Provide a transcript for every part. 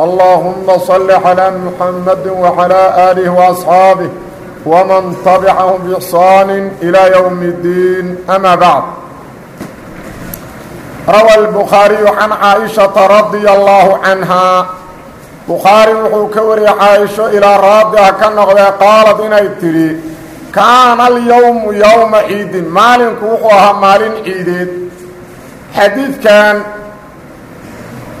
اللهم صل على محمد وعلى آله وأصحابه ومن تبعهم بإحسان إلى يوم الدين أما بعد روى البخاري عن عائشة رضي الله عنها بخاري وحو كوري عائشة إلى رابها كالنغضة قالت إنay تري كان اليوم يوم عيد مالك وحوها مالين عيدين حديث كان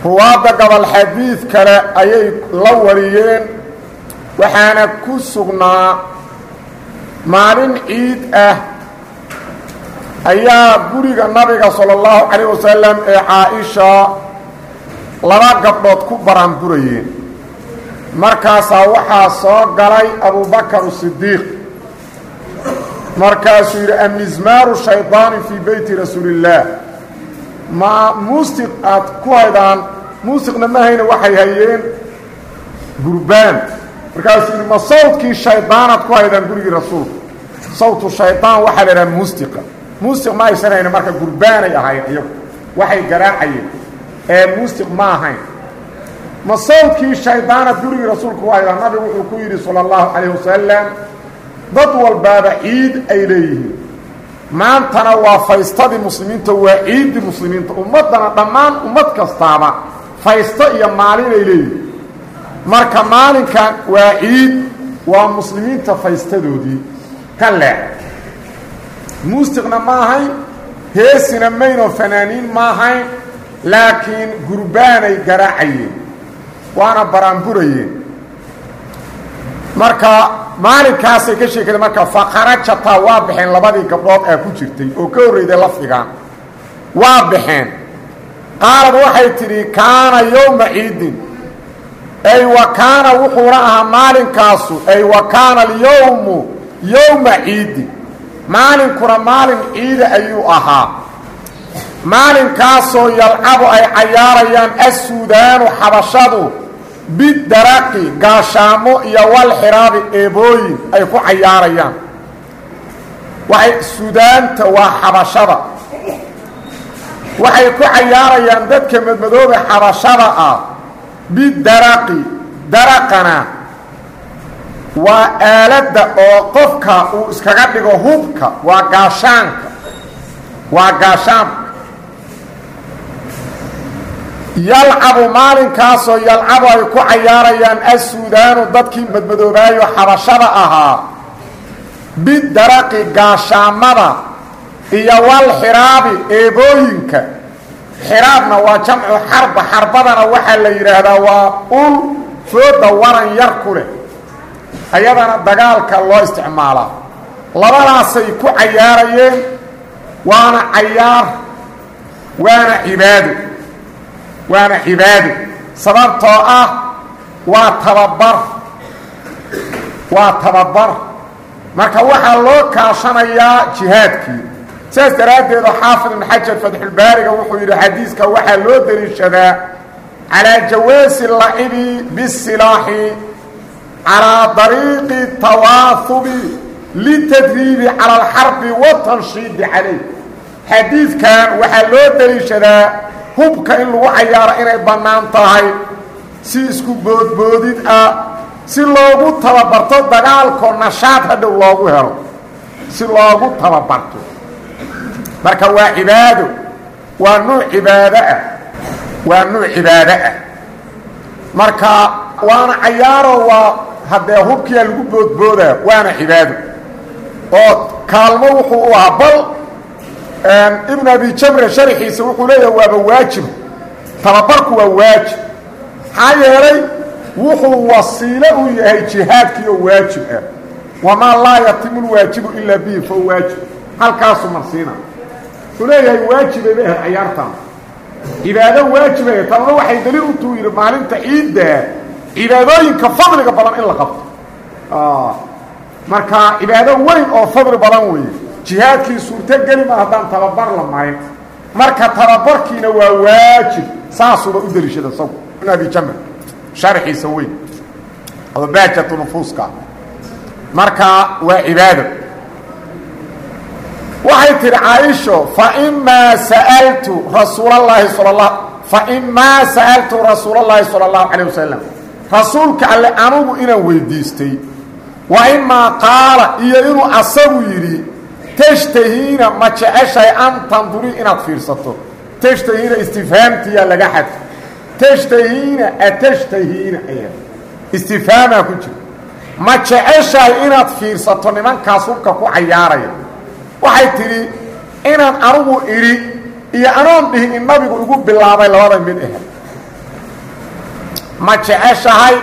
ruwaadda gobol xadiid kale ayay la wariyeen waxaana ku sugnaa maalin ciid ah ayaa guriga nabiga sala allahu calayh wasalam ee caa-isha laba gabdhood ku baranburayeen markaasaa waxaa soo galay abubakar sidiiq markaasuu yidhi amizmaaru shaydaani fii beyti rasuulillaah ma muusiq aad ku haydaan muusiqna ma hayna waxay hayeen gurbaan markaasuu yidhi ma sawdkii shaydaanaad ku haydaan gurigii rasuulka. Sawtu shaydaan waxaa la idhaha muusiqa. Muusiq ma aysan hayna marka gurbaanay ahayn iyagu. Waxay garaacayeen. Ee muusiq ma ahayn. Ma sawdkii shaydaanaad gurigii rasuulka ku haydaan? Nabigu wuxuu ku yidhi sala allahu calayh wasalam dad walbaaba ciid ay leeyihiin maantana waa faystadii muslimiinta waa ciiddii muslimiinta. Ummaddana dhammaan ummad kastaaba faysto iyo maalinay leeyihiin marka maalinkan waa ciid waa muslimiinta faystadoodii. Ka leex muusiqna ma ahayn heesina maynoo fanaaniin ma ahayn laakiin gurbaanay garaacayeen. Waana baraanburayeen marka maalinkaasay ka sheekada marka faqarajataa waa baxeen labadii gabdhood aa ku jirtay oo ka horreyday lafdigan waa baxeen qaalad waxay tidhi kaana yowma ciidin. Ay wa kaana wuxuuna ahaa maalinkaasu ay wa kaana alyowmu yowma ciidin. Maalinkuna maalin ciida ayuu ahaa. Maalinkaasoo yalcabu ay cayaarayaan assuudaanu xabashadu bidaraqi gaashaamo iyo walxiraabi eebooyin ay ku cayaarayaan. Waxay suudaanta waa xabashada. Waxay ku cayaarayaan dadka madmadooba xabashada ah. Bidaraqi daraqana waa aaladda oo qofka uu iskaga yalcabu maalinkaasoo yalcabu ay ku cayaarayaan assuudaanu dadkii madmadoobaayo xabashada ahaa. Bidaraqi gaashaamada iyo walxiraabi eebooyinka. Xiraabna waa jamcu xarba xarbadana waxaa la yidhaahdaa waa ul fooda waran yar ku leh. Ayadana dagaalka loo isticmaalaa. Labadaasay ku cayaarayeen waana cayaar waana cibaado waana cibaado sababtoo ah waa tababar. Waa tababar. Marka waxaa loo kaashanayaa jihaadkii. Saas daraaddeed oo xaafid ibn xajar fatxulbaariga wuxuu yidhi xadiiska waxaa loo deliishadaa calaa jawaasi lacibi bisilaaxi calaa dariiqi tawaahubi litadriibi cala alxarbi watanshiidi calayh. Xadiidkan waxaa loo deliishadaa hubka in lagu cayaaro inay bannaan tahay si isku boodboodid ah si loogu tababarto dagaalko nashaad hadhow loogu helo. Si loogu tababarto. Marka waa cibaado waa nuuc cibaado ah. Waa nuuc cibaado ah. Marka waana cayaaro waa haddee hubkiyaa lagu boodboodaa waana cibaado. Oo kaalmo wuxuu u ahaa bal ibn abi jamre sharxiisa wuxuu leeyahay waaba waajib. Tababarku waa waajib. Maxaa yeelay wuxuu wasiilo u yahay jihaadkii oo waajib ah. Wamaa laa yatimu lwaajibu ilaa bihi fao waajib. Halkaasu marsiina wuxuu leeyahay waajibay bay ahayd cayaartan. Cibaado waajibay tanna waxay daliil u tuu yidhi maalinta ciidda cibaadooyinka fadliga badan in la qabto. Marka cibaado weyn oo fadli badan weeye jihaadkii suurtogeli ma haddaan tababar la marin. Marka tababarkiina waa waajib saasuuba u deliishada isagu. Ibn abi jamr sharxiisa weyn. Oo baajatu nufuuska. Waa cibaado. Waxay tihi caaisho faimaa sa'altu rasuulallaahi sal faimaa sa'altu rasuulallaahi sala allahu rasuulka alle anugu inaan weydiistay. Wa imaa qaala iyo inuu asagu yidhi tashtahiina ma jeceshahay an tanduri inaad fiirsato. Tashtahiina istifhaamtiyaa laga xadfa tashtahiina atashtahiina aya istifhaamaa ku jira. Ma jeceshahay inaad fiirsato nimankaas hubka ku cayaaraya? Waxay tidhi inaan anugu idhi iyo anoon dhihin in nabigu igu bilaabay labada mid ah ma jeceshahay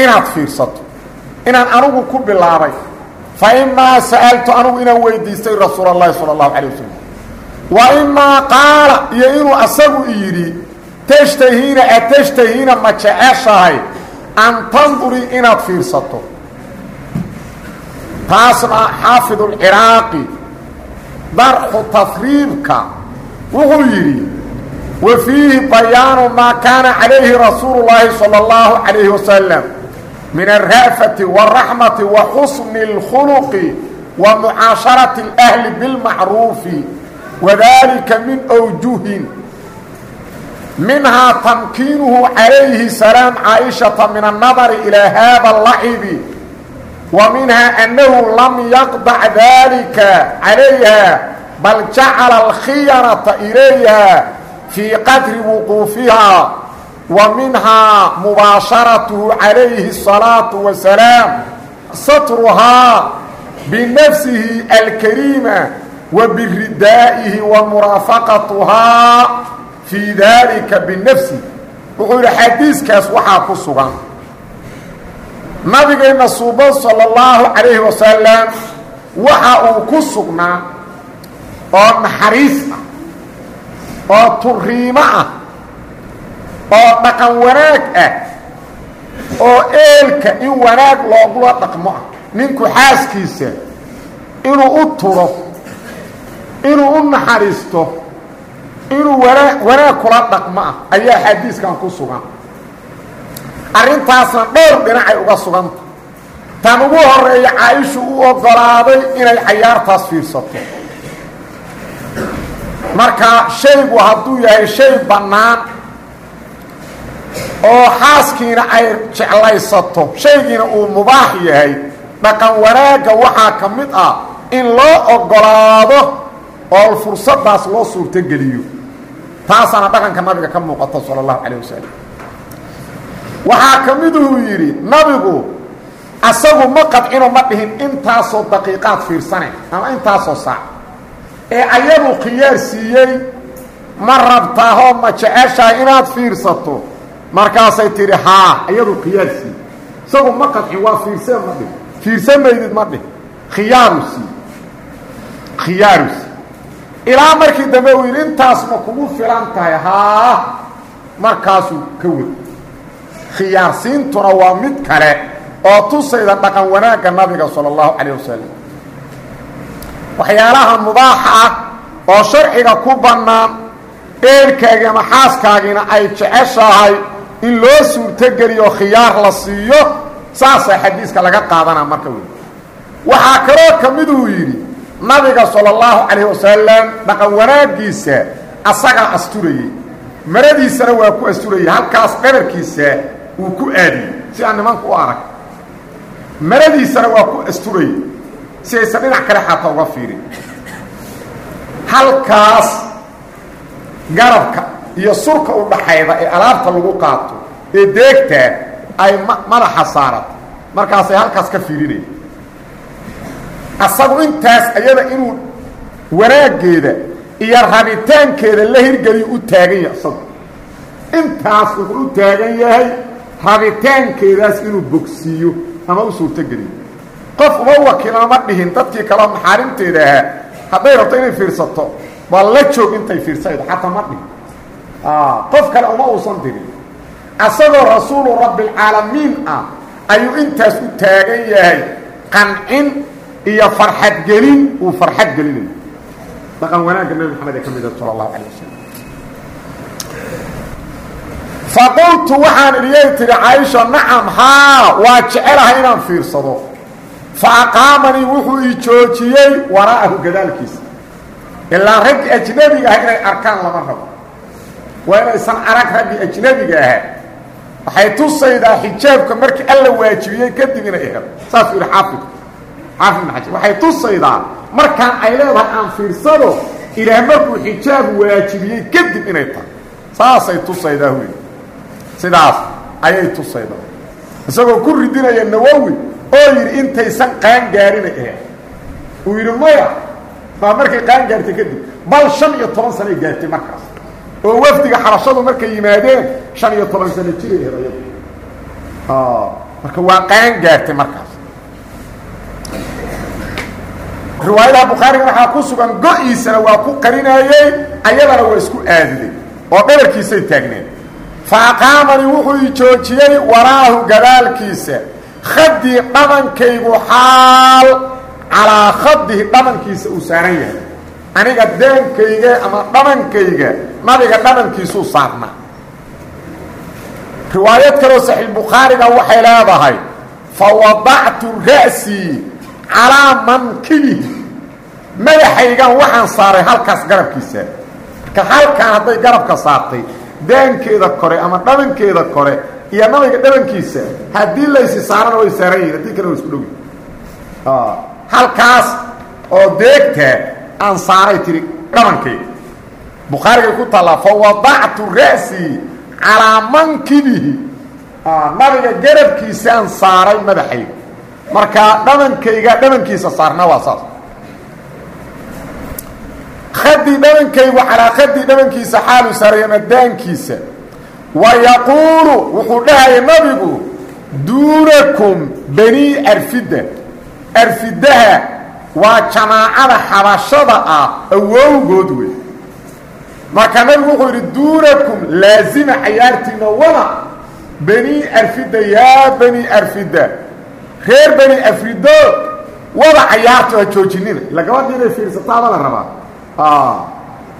inaad fiirsato? Inaan anugu ku bilaabay faimaa sa'altu anugu inaan weydiistay rasuul allahi sala allahu calay wasalam wa imaa qaala iyo inuu asagu yidhi tashtahiina atashtahiina ma jeceshahay an tandurii inaad fiirsato. Taasna xaafid alciraaqi darxu tafriibka wuxuu yidhi wa fiihi bayaanu maa kaana calayhi rasuulu llaahi sala allahu calayhi wasalam min alraafati waraxmati wa xusni اlkhuluqi wa mucaasharati اlahli bilmacruufi wadalika min awjuhin minhaa tamkiinuhu calayhi salaam caaishata min annadari ilaa haada alacibi wa minhaa annahu lam yaqdac dalika calayha bal jacala alkhiyanata ilayha fii qadri wuquufihaa wa minhaa mubaasharatuhu calayhi الsalaatu wasalaam satruhaa binafsihi alkariima wa biridaa'ihi wa muraafaqatuhaa fii daalika binafsihi wuxuu yidhi xadiiskaas waxaa ku sugan. Nabigeenna suuban sala allahu calayhi wasalam waxa uu ku sugnaa oo naxariis ah oo turiimo ah oo dhaqan wanaag ah oo eelka in wanaag loogula dhaqmo ah. Ninku xaaskiisa inuu u turo inuu u naxariisto inuu wanaa wanaag kula dhaqmo ah ayaa xadiiskan ku sugan. Arrintaasna dhowr dhinacay uga suganta tan ugu horreeya caaishu u oggolaaday inay cayaartaas fiirsato. Marka shaygu hadduu yahay shay bannaan oo xaaskiina ay jeclaysato shaygiina uu mubaax yahay. Dhaqan wanaagga waxaa ka mid ah in loo oggolaado oo fursaddaas loo suurtogeliyo taasaana dhaqanka nabiga ka muuqata sala allahu calayh wasalam waxaa ka miduu yidhi nabigu asagu ma qadcino ma dhihin intaasoo daqiiqaad fiirsane ama intaasoo saac. Ee ayadu khiyaar siiyey ma rabtaahoo ma jeceshahay inaad fiirsato markaasay tidhi haa ayadu khiyaar siiyey isagu ma qadcin waa fiirsee ma dhihin fiirsa maydid ma dhihin khiyaaru sii khiyaaru sii ilaa markii dambe uu yidhi intaas ma kugu filan tahay. Haa markaasuu ka wad. Khiyaarsiintuna waa mid kale oo tusayda dhaqan wanaagga nabiga sala allahu calayh wasalam waxyaalaha mubaaxa ah oo sharciga ku bannaan eelkaagii ama xaaskaagiina ay jeceshahay in loo suurtogeliyo khiyaar la siiyo saasaa xadiiska laga qaadanaa marka wey waxaa kaloo ka miduu yidhi nabiga sala allahu calayh wasalam dhaqan wanaaggiisa asagaa asturayey. Maradiisana waa ku asturayey halkaas dhabarkiisa uu ku aadiyey. Si aan nimanku u arag maradiisana waa ku asturayey. Si aysan dhinac kale xataa uga fiirin. Halkaas garabka iyo surka u dhaxayda ee alaabta lagu qaato ee deegtaa ay madaxa saarato markaasay halkaas ka fiirinaya asagu intaas ayada inuu wanaaggeeda iyo rabitaankeeda la hirgeliyo u taagan yahay isagu intaas wuxuu u taagan yahay rabitaankeedaas inuu bogsiiyo ama u suurtogeliyo qof uma ma dhihin dadkii kaleo maxaarimteeda ahaa hadday rabto inay fiirsato waa la joog intay fiirsaydo xataa ma dhihin qof kale uma uusan dirin asagoo rasuulu rabbialcaalamiin ah ayuu intaas u taagan yahay. Qancin iyo farxadgelin uu farxad gelinayo dhaqan wanaagga nebi moxamed ee ka mida sala allahu calay wasalam faqultu waxaan idhiyay tihi caaisha nacam haa waa jecelahay inaan fiirsado. Fa aqaamanii wuxuu ii joojiyey waraa'ahu gadaalkiisa. Ilaa raggii ajnebiga ah inay arkaan lama rabo waa inaysan arag raggii ajnebiga ahaa waxay tusaydaa xijaabka markii alla waajibiyey kadib inay helo. Saasuu yidhi xaafid. Xaafid ibn xajar. Waxay tusaydaa markaan ay leedahay aan fiirsado ilaah markuu xijaab waajibiyey kadib inay tahay. Saasay tusaydaa huy sidaas ayay tusaydaa. Isagoo ku ridinaya nawowi oo yidhi intaysan qaan gaarinay ahayd. Uu yidhi maya maa markay qaan gaartay kadib bal shan iyo toban sanay gaartay markaas oo wafdiga xabashadu markay yimaadeen shan iyo toban sano jiray ahayd ayadu marka waa qaan gaartay markaas. Riwaayadaha bukhaariga waxaa ku sugan go-iisana waa ku qarinayey ayadana waa isku aadiday oo dhabarkiisay taagneen. Fa aqaamanii wuxuu joojiyey waraahu gadaalkiisa khadii dhamankaygu xaal calaa khadihi dhamankiisa uu saaran yahay aniga daankayga ama dhamankayga nabiga dhamankiisuu saarnaa riwaayad kaloo saxiixbukhaariga waxay leedahay fa wadactu ra'sii calaa mankibihi madaxaygan waxaan saaray halkaas garabkiisa. Marka halkaan hadday garabka saartay daankeeda kore ama dhabankeeda kore iyo nabiga dhabankiisa haddii laysi saarana way saaran yihiin haddii kale wa isku dhowi halkaas oo deegtaa aan saaray tiri dhabankayga bukhaarigay ku taallaa fa wadactu ra'sii calaa mankibihi. Nabiga garabkiisaan saaray madaxayga marka dhabankayga dhabankiisa saarna waa saas. Khadii dhabankaygu calaa khadii dhabankiisa xaalu saaray ama daankiisa. Wa yaquulu wuxuu dhahaya nabigu duunakum bani arfida. Arfidaha waa jamaacada xabashada ah awowgood wey marka nabigu wuxuu yidhi duunakum laazima cayaartiina wada. Bani arfida yaa bani arfida. Reer bani afrido wada cayaarto ha joojinina ila gabadhii inay fiirsataaba la rabaa.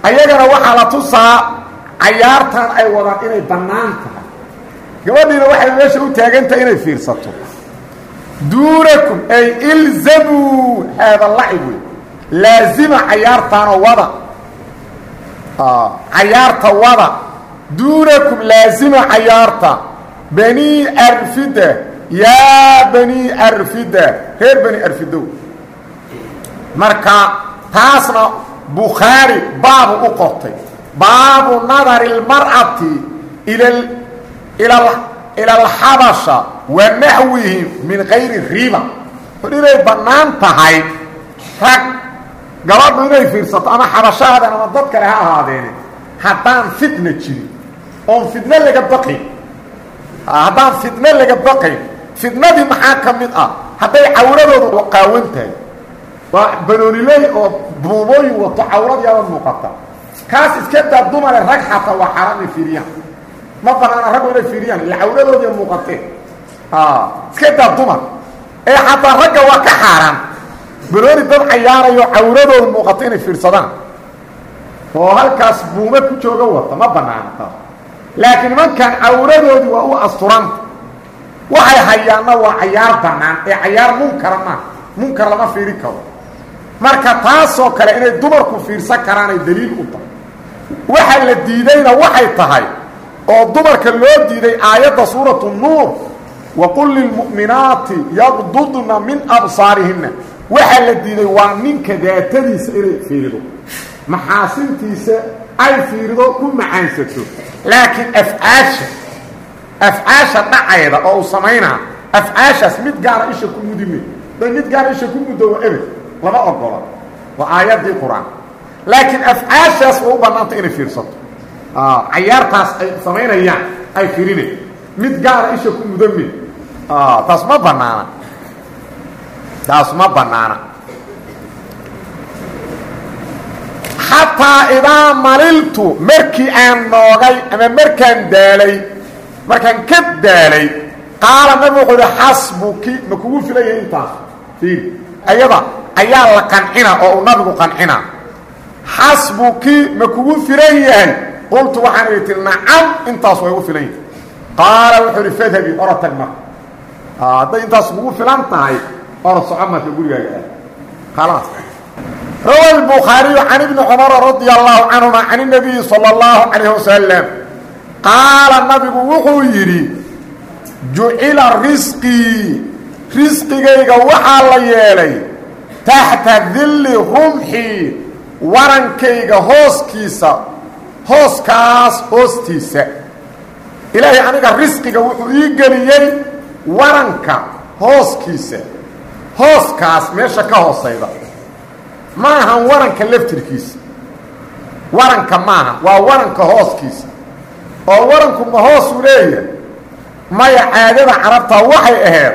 Ayagana waxaa la tusaa cayaartan ay wadaan inay bannaan tahay. Gabadhiina waxay meesha u taagantahay inay fiirsato duunakum ay ilzamuu haada lacib wey laazima cayaartaanoo wada. Cayaarta wada. Duunakum laazima cayaarta. Bani arfida. Yaa bani arfida. Reer bani arfidow marka taasna bukhaari baabu u qortay. Baabu nadari اlmar'ati ila alxabasha wa naxwihim min kayri riba or inay bannaan tahay rag gabadhu inay fiirsato ama xabashahaadan ama dad kale ha ahaadeene haddaan fitna jirin oon fitno laga baqayn haddaan fitno laga baqayn fitnadii maxaa ka mid ah hadday cawradoodu qaawan tahay waa banooniley oo buubooyin wato cawradiiaba muuqata kaas iska daa dumare rag xataa waa xaaraan inay fiiriyaan ma banaana raggu inay fiiriyaan ila cawradoodii muuqatee iska daa dumar. Ee xataa ragga waa ka xaaraan. Banooni dad cayaarayo cawradooda muuqato inay fiirsadaan. Oo halkaas buume ku jooga wata ma banaana taas laakiin nimankan cawradoodii waa u asturanta waxay hayaanna waa cayaar bannaan. Ee cayaar munkara maaha munkar lama fiirin karo. Marka taasoo kale inay dumarku fiirsan karaanay daliil u tahay. Waxa la diidayna waxay tahay oo dumarka loo diiday aayadda suuratu nuur waqul lilmu'minaati yaqdudna min absaarihinna. Waxaa la diiday waa ninka daatadiisa inay fiirido. Maxaasintiisa ay fiirido ku macaansato. Laakiin afcaasha afcaasha dhacayda oo uu samaynaa afcaashaas mid gaara isha ku mudime day mid gaara isha ku muddo waa ebed lama ogola waa aayaddii qur'aan. Laakiin afcaashaas waa u bannaanta inay fiirsato cayaartaas ay samaynayaan ay firine mid gaara isha ku mudame taas ma bannaana. Taas ma bannaana. Xataa idaa maliltu aan noogay ama markaan daalay markaan ka daalay qaala nabi wuxuu ihi xasbuki ma kugu filaya intaas. Fiir ayada ayaa la qancina oo uu nabigu qancina. Xasbuki ma kugu filan qultu waxaan idhi ti nacam intaas way u filan yahay qaala wuxuu ihi fadhabi ora tag marka hadday intaas kugu filan tahay ora soco marka gurigaaga ah khalaas rawa الbukhaariyu can ibni cumara radi allahu canهuma can الnabiyi salى اllahu calayh wasalam qaala nabigu wuxuu yidhi jucila risqii risqigayga waxaa la yeelay taxta dilli rumxii warankayga hooskiisa hooskaas hoostiisa. Ilaahay aniga risqiga wuxuu ii geliyey waranka hooskiisa. Hooskaas meesha ka hoosayda. Ma ahan waranka laftirkiisa. Waranka maaha waa waranka hooskiisa. Oo waranku ma hoosuu leeyahay? Maya caadada carabta waxay ahayd.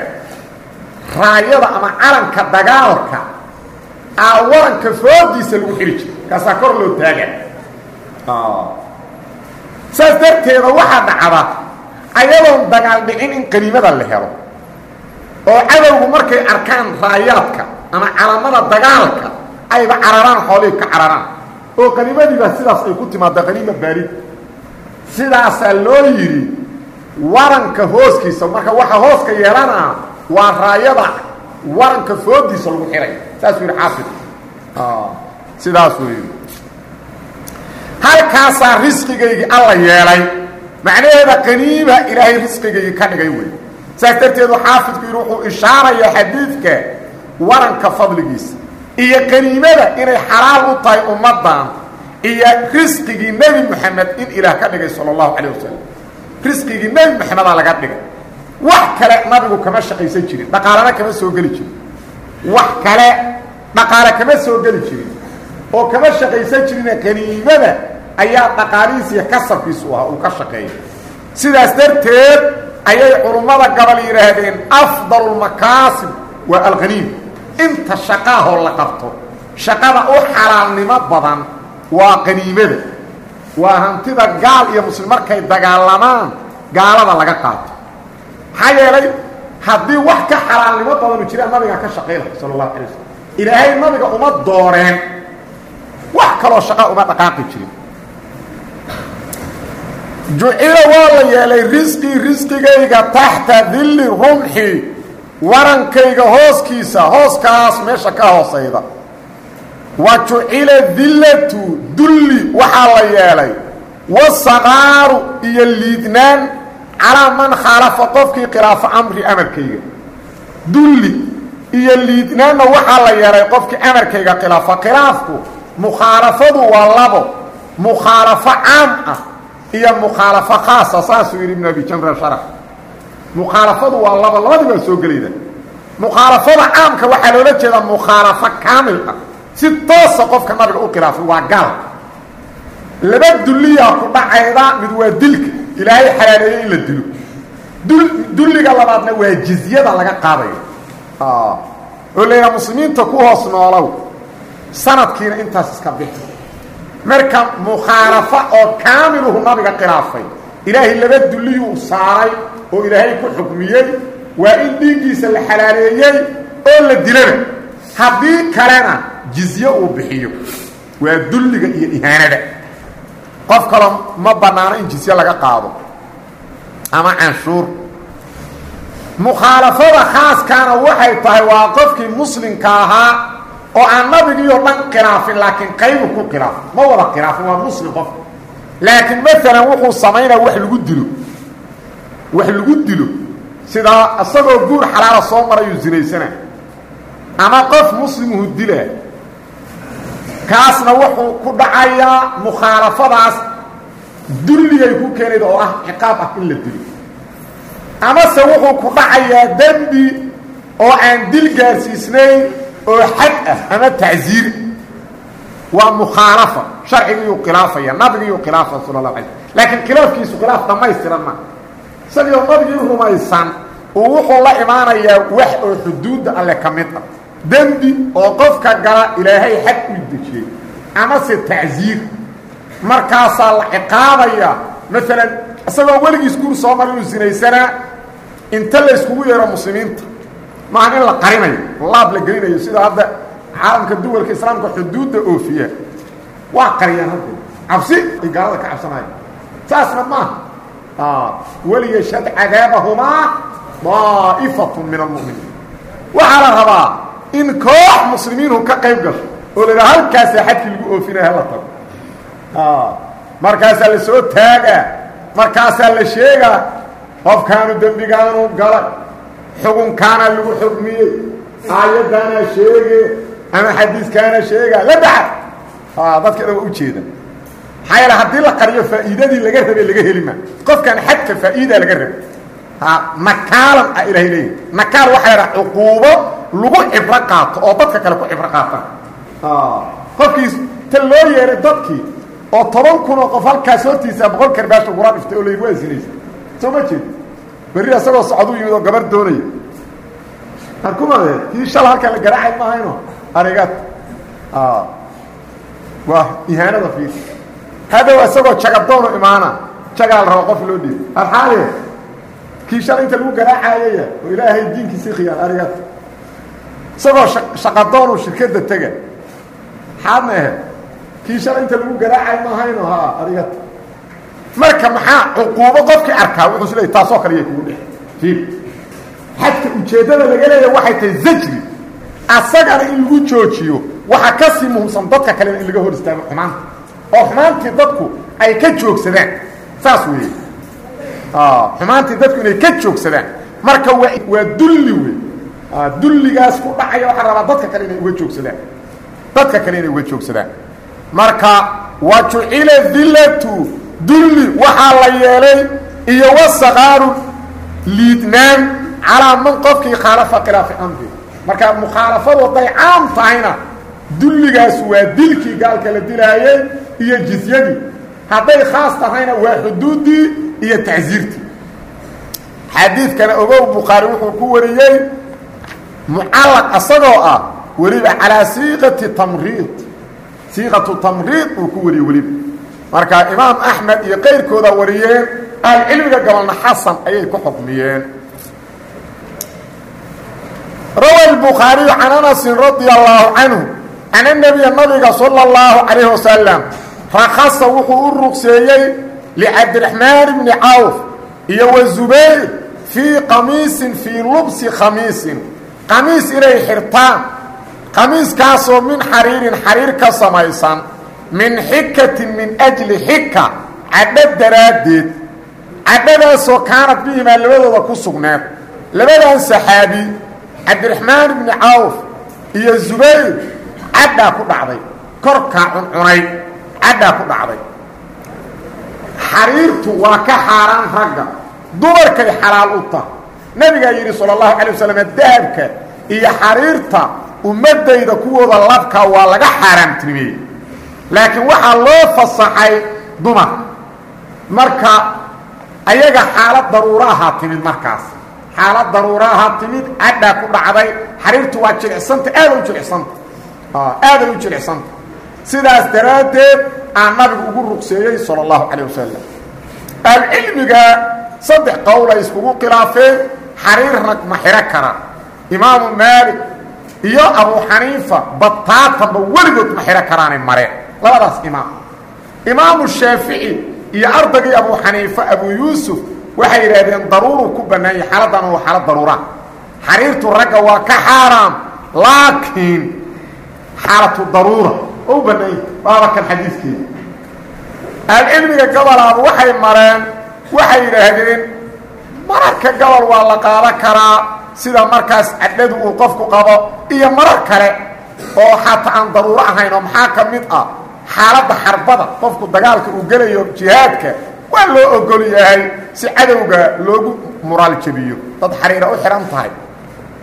Raayada ama calanka dagaalka aa waranka foodiisa lagu xiri jiray. Kaasaa kor loo taaga saas darteeda waxaa dhacda ayadoon dagaal dhicin in qaniimada la helo. Oo cadowgu markay arkaan raayaadka ama calamada dagaalka ayba cararaan xoolihii ka cararaan. Oo qaniimadiibaa sidaas ay ku timaada qaniima baarid sidaasaa loo yidhi waranka hooskiisa. Marka waxa hooska yeelanaa waa raayada waranka foodiisa lagu xihay saasuu yidhi xaafid. Sidaasuu yidhi halkaasaa risqigaygii alla yeelay. Macnaheeda qaniima ilaahay risqigaygii ka dhigay wey saas darteedu xaafidku yidhi wuxuu ishaarayaa xadiidka waranka fadligiisa. Iyo qaniimada inay xalaal u tahay ummaddan. Iyo risqigii nebi moxamed in ilaah ka dhigay sala allahu calayh wasalam risqigii nebi moxamedaa laga dhigay. Wax kale nabigu kama shaqaysan jirin. Dhaqaalana kama soo geli jirin. Wax kale dhaqaale kama soo geli jirin oo kama shaqaysan jirine qaniimada ayaa dhaqaalihiis iyo kasabkiisu ah uu ka shaqeeya sidaas darteed ayay culummada gabal yidhaahdeen afdalu lmakaasib waa alkhaniim inta shaqaahoo la qabto shaqada u xalaalnimo badan waa qaniimada waa hantida gaal iyo muslim markay dagaalamaan gaalada laga qaato. Maxaa yeelay haddii wax ka xalaalnimo badanu jiraan nabigaa ka shaqaynaya sala allahu alay wasalam ilaahay nabiga uma dooreen wax kaloo shaqa uma dhaqaaqi jirin jucilo waa la yeelay risqii risqigayga taxta dilli rumxi warankayga hooskiisa hooskaas meesha ka hoosayda. Wa jucila dillatu dulli waxaa la yeelay wasaqaaru iyo liidnaan calaa man khaalafa qofkii khilaafo amri amarkayga. Dulli iyo liidnaanna waxaa la yeelay qofkii amarkayga khilaafa khilaafku mukhaalafadu waa labo. Mukhaalafo caam ah iyo mukhaalafo khaasa saasuu yidhi ibnu abi jamra sharaf mukhaalafadu waa laba labadii baa soo gelayda. Mukhaalafada caamka waxaa loola jeedaa mukhaalafo kaamil ah. Si toosa qofka nabiga u khilaafay waa gaal. Laba dulliyaa ku dhacayda mid waa dilka ilaahay xalaaleeyey in la dilo. Dul dulliga labaadna waa jizyada laga qaadayo. Oo layidhaha muslimiinta ku hoos noolow sanadkiina intaas iska bixi. Marka mukhaalafo oo kaamiluhu nabiga khilaafay ilaahay laba dulliyuu saaray oo ilaahay ku xukmiyey waa in dhiiggiisa la xalaaleeyey oo la dilana. Haddii kalena jizye uu bixiyo waa dulliga iyo ihaanada. Qof kaloo ma bannaano in jizye laga qaado ama canshuur. Mukhaalafada khaaskaana waxay tahay waa qofkii muslimka ahaa oo aan nabigiioo dhan khilaafin laakiin qaybu ku khilaafin ma wada khilaafin waa muslim qofka laakiin maalan wuxuu samaynaya wax lagu dilo. Wax lagu dilo. Sidaa isagoo guur xalaala soo marayuu zinaysana. Ama qof muslimuhu dila. Kaasna wuxuu ku dhacayaa mukhaalafadaas dulligay ku keenayd oo ah ciqaab ah in la dilo. Amase wuxuu ku dhacayaa dembi oo aan dil gaarsiisnayn oo xad ah ama tacsiir waa mukhaalafa. Sharcigiyuu khilaafaya nabigiyuu khilaafaya sala allahu alay laakiin khilaafkiisu khilaaf dhammaystiran ma. Isagoo nabigii rumaysan uu wuxuu la imaanayaa wax oo xuduudda alle ka ah. Dembi oo qofka gala ilaahay xad u dejiyey amase tacsiir markaasaa la ciqaabaya maalan isagoo weligiis guur soo mar inuu sinaysanaa inta la yeero muslimiinta maaha in la qarinayo laab la gelinayo sida hadda caalamka duwalka islaamka xuduudda oofiya. Waa qariyaan hadda cabsi ay gaalada ka cabsanaayo saasna maaha waliyashhad cadaabahumaa daa'ifatun min almu'miniin. Waxaa la rabaa in koox muslimiinhu ka qayb gasho oo la idhaha halkaasaa xadkii lagu oofinaya hala tago. Markaasaa la soo taagaa markaasaa la sheegaa qofkaanu dembigaanu galay xukunkaana lagu xukmiyey aayaddaana sheege ama xadiiskaana sheega la baxa dadka waa ujeeda maxaa yaele haddii la qariyo faa'iidadii laga rabay laga heli maa qofkan xadka faa'iida laga rabay nakaalan a ilahay leeyahy nakaal waxaa yadhaha cuquubo lagu cibro qaato oo dadka kale ku cibro qaataan qofkiis ta loo yeehay dadkii oo toban kun oo qof halkaas hortiisa boqol karbaasha gura dhiftay oo laygu waasinaysa soo ma jeed berri asagoo socduu yimid oo gabar doonaya arkumade kii shal halkan la garaacay mahayno arigat waa ihaanada fiir hadow isagoo jagadoonu imaana. Jagaa la rabo qof loo dhiibo arxaale kii shal inta lagu garaacayaya oo ilaahay diinkiisii khiyaan arigat isagoo shaqadoonu shirkadda tega. Maxaadna ahayd kii shal inta lagu garaacay mahayno ha arigat marka maxaa cuquubo qofkii arkaa wuxuu is leey taasoo kale yay kugu dhex fiir xadka ujeeddada laga leeya waxay tahay zajri. Asagana in lagu joojiyo waxaa ka sii muhimsan dadka kalena in laga hor istaago xumaanta oo xumaantii dadku ay ka joogsadaan. Saas weeye. Xumaantii dadku inay ka joogsadaan. Marka waa waa dulli wey dulligaas ku dhacaya waxaa rabaa dadka kale inay uga joogsadaan. Dadka kale inay uga joogsadaan. Marka wa jucila dillatu dulli waxaa la yeelay iyo wasaqaaru liidnaan calaa man qofkii khaalafa khilaafi amri. Marka mukhaalafadu hadday caam tahayna dulligaas waa dilkii gaalka la dilaayey iyo jizyadii. Hadday khaas tahayna waa xuduuddii iyo tacsiirtii xadiidkana ogow bukhaari wuxuu ku wariyey mucallaq isagoo ah weliba calaa siiqati tamriid. Siiqatu tamriid uu ku wariyey weliba marka imaam axmed iyo qayrkooda wariyeen ahlucilmiga gobolna xasan ayay ku xukmiyeen rawa الbukhaariyu can anasin radia allahu canhu ana nebiya nabiga salى اllahu calayh wasalam rakasa wuxuu u ruqseeyey licabdiraxmaan bni cawf iyo wa zubayr fii qamiisin fii lubsi khamiisin qamiis inay xirtaan qamiiskaasoo min xariirin xariir ka samaysan min xikatin min ajli xika. Cadho daraaddeed. Cadhadaasoo kaanad bihimaa labadooda ku sugneed labadan saxaabi cabdiraxmaan ibni cawf iyo zubayr cadhaa ku dhacday. Korkaa cuncunay cadhaa ku dhacday. Xariirtu waa ka xaaraan ragga. Dumarkay xalaal u tahay. Nabigaa yidhi sala allahu calay wasalam dahabka iyo xariirta ummaddayda kuwooda labka waa laga xaaraamtinimeeyey laakiin waxaa loo fasaxay dumar marka ayaga xaalad daruuro ahaa timid markaas. Xaalad daruuro ahaa timid cadhaa ku dhacday xariirtu waa jilicsanta aaday u jilicsanta aaday u jilicsanta sidaas daraaddeed aan nabigu ugu rugseeyey sala allahu calayh wasalam ahlucilmiga saddex qowl iskugu khilaafeen xariirna ma xiro kara. Imaamu maalik iyo abu xaniifa bataatanba weligood ma xiro karaanay mareen labadaas imaam. Imaamu shaafici iyo ardaygii abu xaniifa abu yuusuf waxay yidhaahdeen daruuru ku bannaanyay xaaladdan waa xaalad daruura. Xariirtu ragga waa ka xaaraam laakiin xaalatu daruura oo u bannaanya waaba kan xadiiskeeda ahlucilmiga gobolaaba waxay mareen waxay yidhaahdeen mararka gobol waa la qaado karaa sida markaas cadhadu uu qofku qabo iyo marar kale oo xataa aan daruuro ahayn oo maxaa ka mid ah xaaladda xarbada qofku dagaalka uu gelayo jihaadka waa loo ogol yahay si cadowga loogu muraal jebiyo dad xariira u xidhan tahay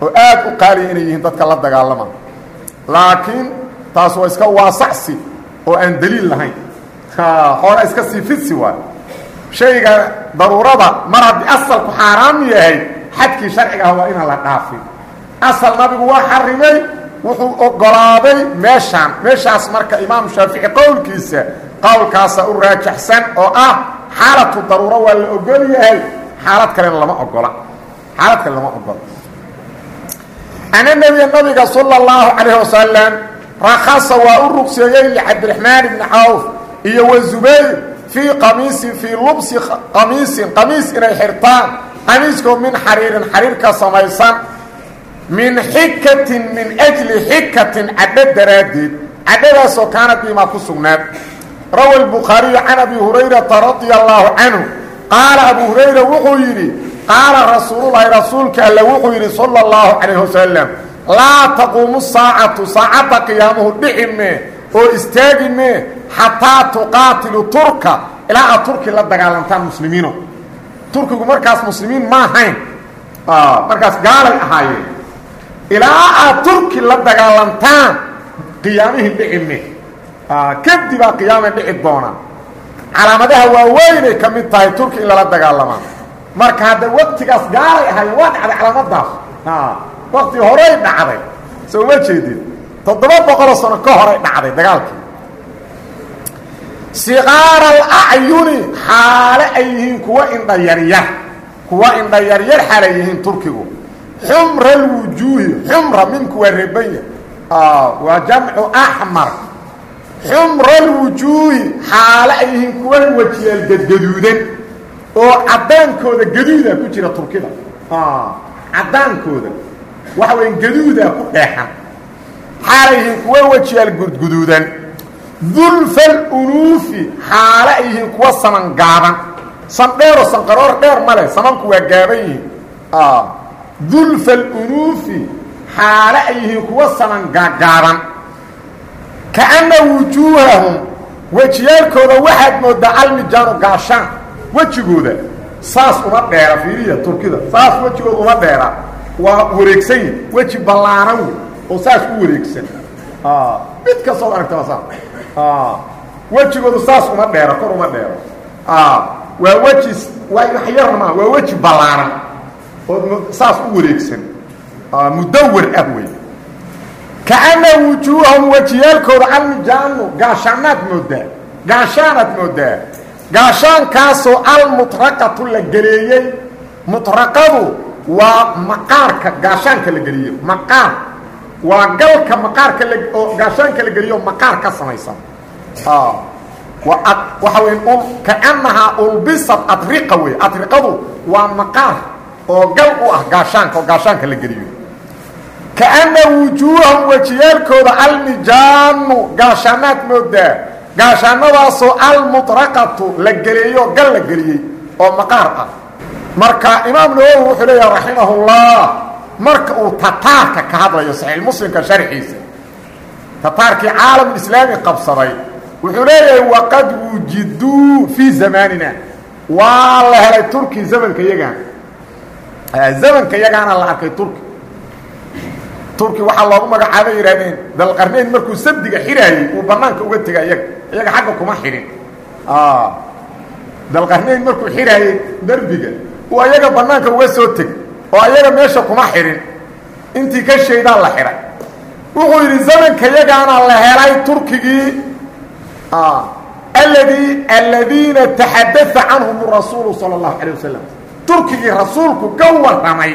oo aad u qaaliya inay yihiin dadka la dagaalama. Laakiin taas waa iska waasacsi oo aan daliil lahayn. Hoola iska sii fidsi waay. Shayga daruurada mar haddii asalku xaaraam yahay xadkii sharciga ah waa inaan la dhaafin. Asal nabigu waa xarimay wuxuu ogolaaday meeshaan. Meeshaas marka imaamu shaafici qowlkiisa qowlkaasa u raajaxsan oo ah xaalatu daruuro waa la ogol yahay. Xaalad kalena lama ogola. Xaalad kale lama ogola. Ana nebiga nabiga sala اllahu calayh wasalam rakasa waa u rugseeyey licabdiraxmaan ibni cawf iyo wa zubayr fii qamiisin fii lubsi qamiisin qamiis inay xirtaan qamiiskoo min xariirin xariir ka samaysan min xikatin min ajli xikatin cadho daraaddeed. Cadhadaasoo kaanad bimaa ku sugnaad. Rawa lbukhaariyu can abi hurayrata radia allaahu canhu. Qaala abu hurayra wuxuu yidhi qaala rasuululahi rasuulka alle wuxuu yidhi sala اllahu calayh wasalam laa taquumu saacatu saacadda qiyaamuhu dhici mee oo istaagi turka. Ilaa turki la dagaalantaan muslimiino. Turkigu markaas muslimiin ma ahayn. Markaas gaalay ahaayeen ilaa aad turki la dagaalantaan qiyaamihii dhici mee kadibaa qiyaamay dhici doonaan calaamadaha waaweynay ka mid tahay turki in lala dagaalamaa marka hadda waktigaas gaalay ahaayeen waa dhacday calaamadaas. Wakti horey dhacday. Soo ma jeedid toddoba boqoloo sano ka horay dhacday dagaalkii. Siqaara alacyuni xaale ay yihiin kuwa indha yaryar kuwa indha yaryar xaalay yihiin turkigu xumra alwujuuhi xumra minku waa reebanya waa jamcu axmar xumra alwujuuhi xaale ay yihiin kuwa wajiyaal gadgaduudan oo caddaankooda gaduuda ku jira turkida. Caddaankooda. Waxa weya gaduudaa ku dheexan xaalay yihiin kuwa wejiyaal gudguduudan. Dulfal unuufi xaale ay yihiin kuwa saman gaaban san dheero sanqaroor dheer ma leh samanku waa gaaban yihiin dulfal unuufi xaale ay yihiin kuwa saman gaagaaban kaana wujuuhahum wejiyaalkooda waxaad moodaa almijaanu gaashaan wejigooda. Saas uma dheera fiiriya turkida. Saas wejigooda uma dheera. Waa wareegsan yihi weji ballaaran wey oo saas u wareegsan. Mid kastood aragta waa saas. Wejigoodu saas uma dheero kor uma dheero. Waa weji waa waxyarna maa waa weji ballaaran oo saas u wareegsan. Mudawar ah wey kaana wujuuhahum wejiyaalkooda almijaanu gaashaanaad moodaa gaashaanaad moodaa. Gaashaankaasoo almutraqatu la geleeyey. Mutraqadu waa maqaarka gaashaanka la geliyo maqaar. Waa galka maqaarka oo gaashaanka la geliyo maqaar ka samaysan. Waxa wey kaanahaa ulbisad atriqa wey atriqadu waa maqaar oo gal u ah gaashaanka oo gaashaanka la geliyo. Kaana wujuuhahum wejiyaalkooda almijaanu gaashaanaad moodaa. Gaashaanadaasoo almutraqatu la geleeyo gal la geliyey oo maqaar ah. Marka imaam nawowi wuxuu leeyaha raximahullah. Marka uu tataarka ka hadlayo saxiix muslimka sharxiisa tataarkii caalamulislaami qabsaday wuxuu leeyahay waqad wujiduu fii zamaanina. Waa la helay turki zamanka yagaan zamanka yagaana la arkay turki. Turki waxaa loogu magacaabay yidhahdeen dalqarnayn markuu sabdiga xiraayey uu banaanka uga tega iyaga iyaga xagga kuma xidhin dalqarnayn markuu xiraayey derbiga uu ayaga banaanka uga soo teg oo ayaga meesha kuma xidhin intii ka shaydaa la xidhay wuxuu yidhi zamanka yagaana la helay turkigii alladii aladiina taxadaa canhum rasuulu sala اllahu calay wasalam turkigii rasuulku ka warramay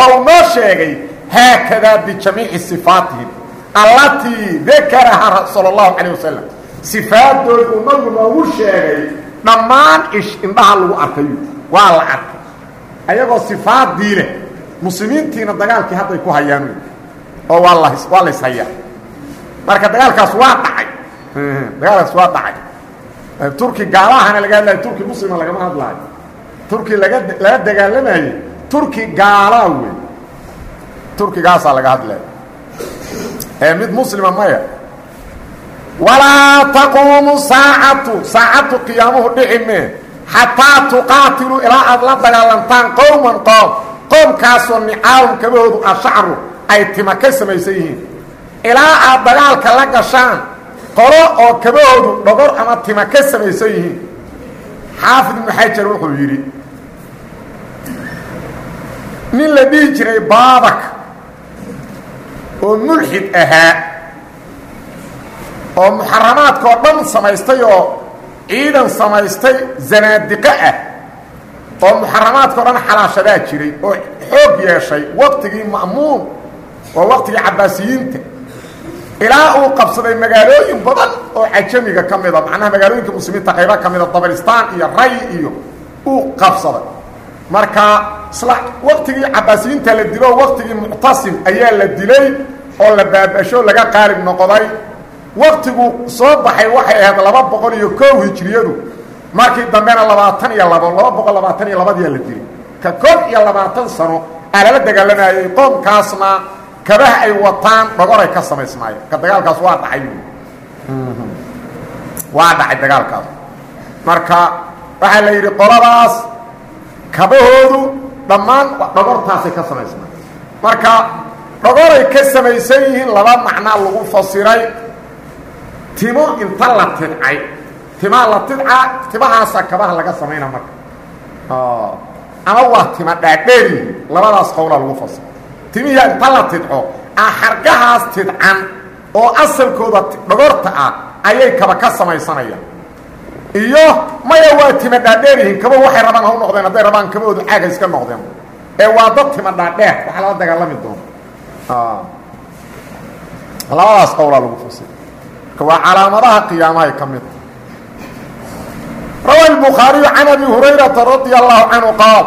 oo uu noo sheegay haakadaa bijamiici sifaatihim allatii dakaraha sala اllahu calay wasalam sifaadooda uu nabigu noogu sheegay dhammaan ish indhaha lagu arkayu waa la arkay. Ayagoo sifaadii leh muslimiintiina dagaalkii hadday ku hayaan oo waa waa la ishayaa marka dagaalkaas waa dhacay. Dagaalkaas waa dhacay. Turki gaalahana laga hadlayo turki muslima lagama hadlaayo turki laga laga dagaalamayey turki gaalaa wey turkigaasaa laga hadlaya ee mid muslima maya. Walaa taquumu saacatu saacadtu qiyaamuhu dhici mee xataa tuqaatiluu ilaa aad la dagaalantaan qowman qoom qoomkaasoo nicaalum kabahoodu ashacru ay tima ka samaysan yihiin. Ilaa aad oo kabahoodu dhogor ama tima xaafid ibnu xajar wuxuu yidhi nin la dhihi jiray baabak oo mulxid ahaa oo muxaramaadka oo dhan samaystay oo ciidan samaystay zanaadiqo ah oo muxaramaadka o dhan xalaashadaa jiray oo xoog yeeshay waqtigii ma'muun waa waqtigii cabbaasiyiinta ilaa uu qabsaday magaalooyin badan oo cajamiga ka mida macnaha magaalooyinka muslimiinta qaybo ka mida dabaristaan iyo ray iyo uu qabsaday. Marka isla waqtigii cabbaasiyiinta la dilo waqtigii muctasim ayaa la dilay oo la baabasho laga qaalib noqday. Waqtigu soo baxay waxay ahayd laba boqol iyo kow hijriyadu. Markii dambena labaatan iyo labo laba boqol labaatan iyo labadiyaa la dilay. Ka koob iyo labaatan sano aa lala qoomkaasna kabaha ay wataan dhagoray ka samaysnaayeen. Ka dagaalkaas waa dhacay. Waa dhacay dagaalkaas. Marka waxaa la yidhi qoladaas kabahoodu dhammaan dhagortaasay ka samaysnaa marka dhagoray ka samaysan yihiin laba macnaa lagu fasiray. Timo inta la tidcay. Timaa la tidca timahaasaa kabaha laga samayna marka. Ama waa tima dhaadheeri labadaas qowlaa lagu fasiray timihii inta la tidco. A xargahaas tidcan oo asalkooda dhagorta ah ayay kaba ka samaysanayaan. Iyo maya waa tima dhaadheer yihiin kaba waxay rabaan ha u noqdeen hadday rabaan kabahoodu caaga iska noqdeen. Ee waa dad tima dhaadheer waxaa lala dagaalami doona labadaas qowlaa lagu fasiray marka waa calaamadaha qiyaamahay ka mid. Rawa الbukhaariyu can abi hurayrata radia allahu canhu qaal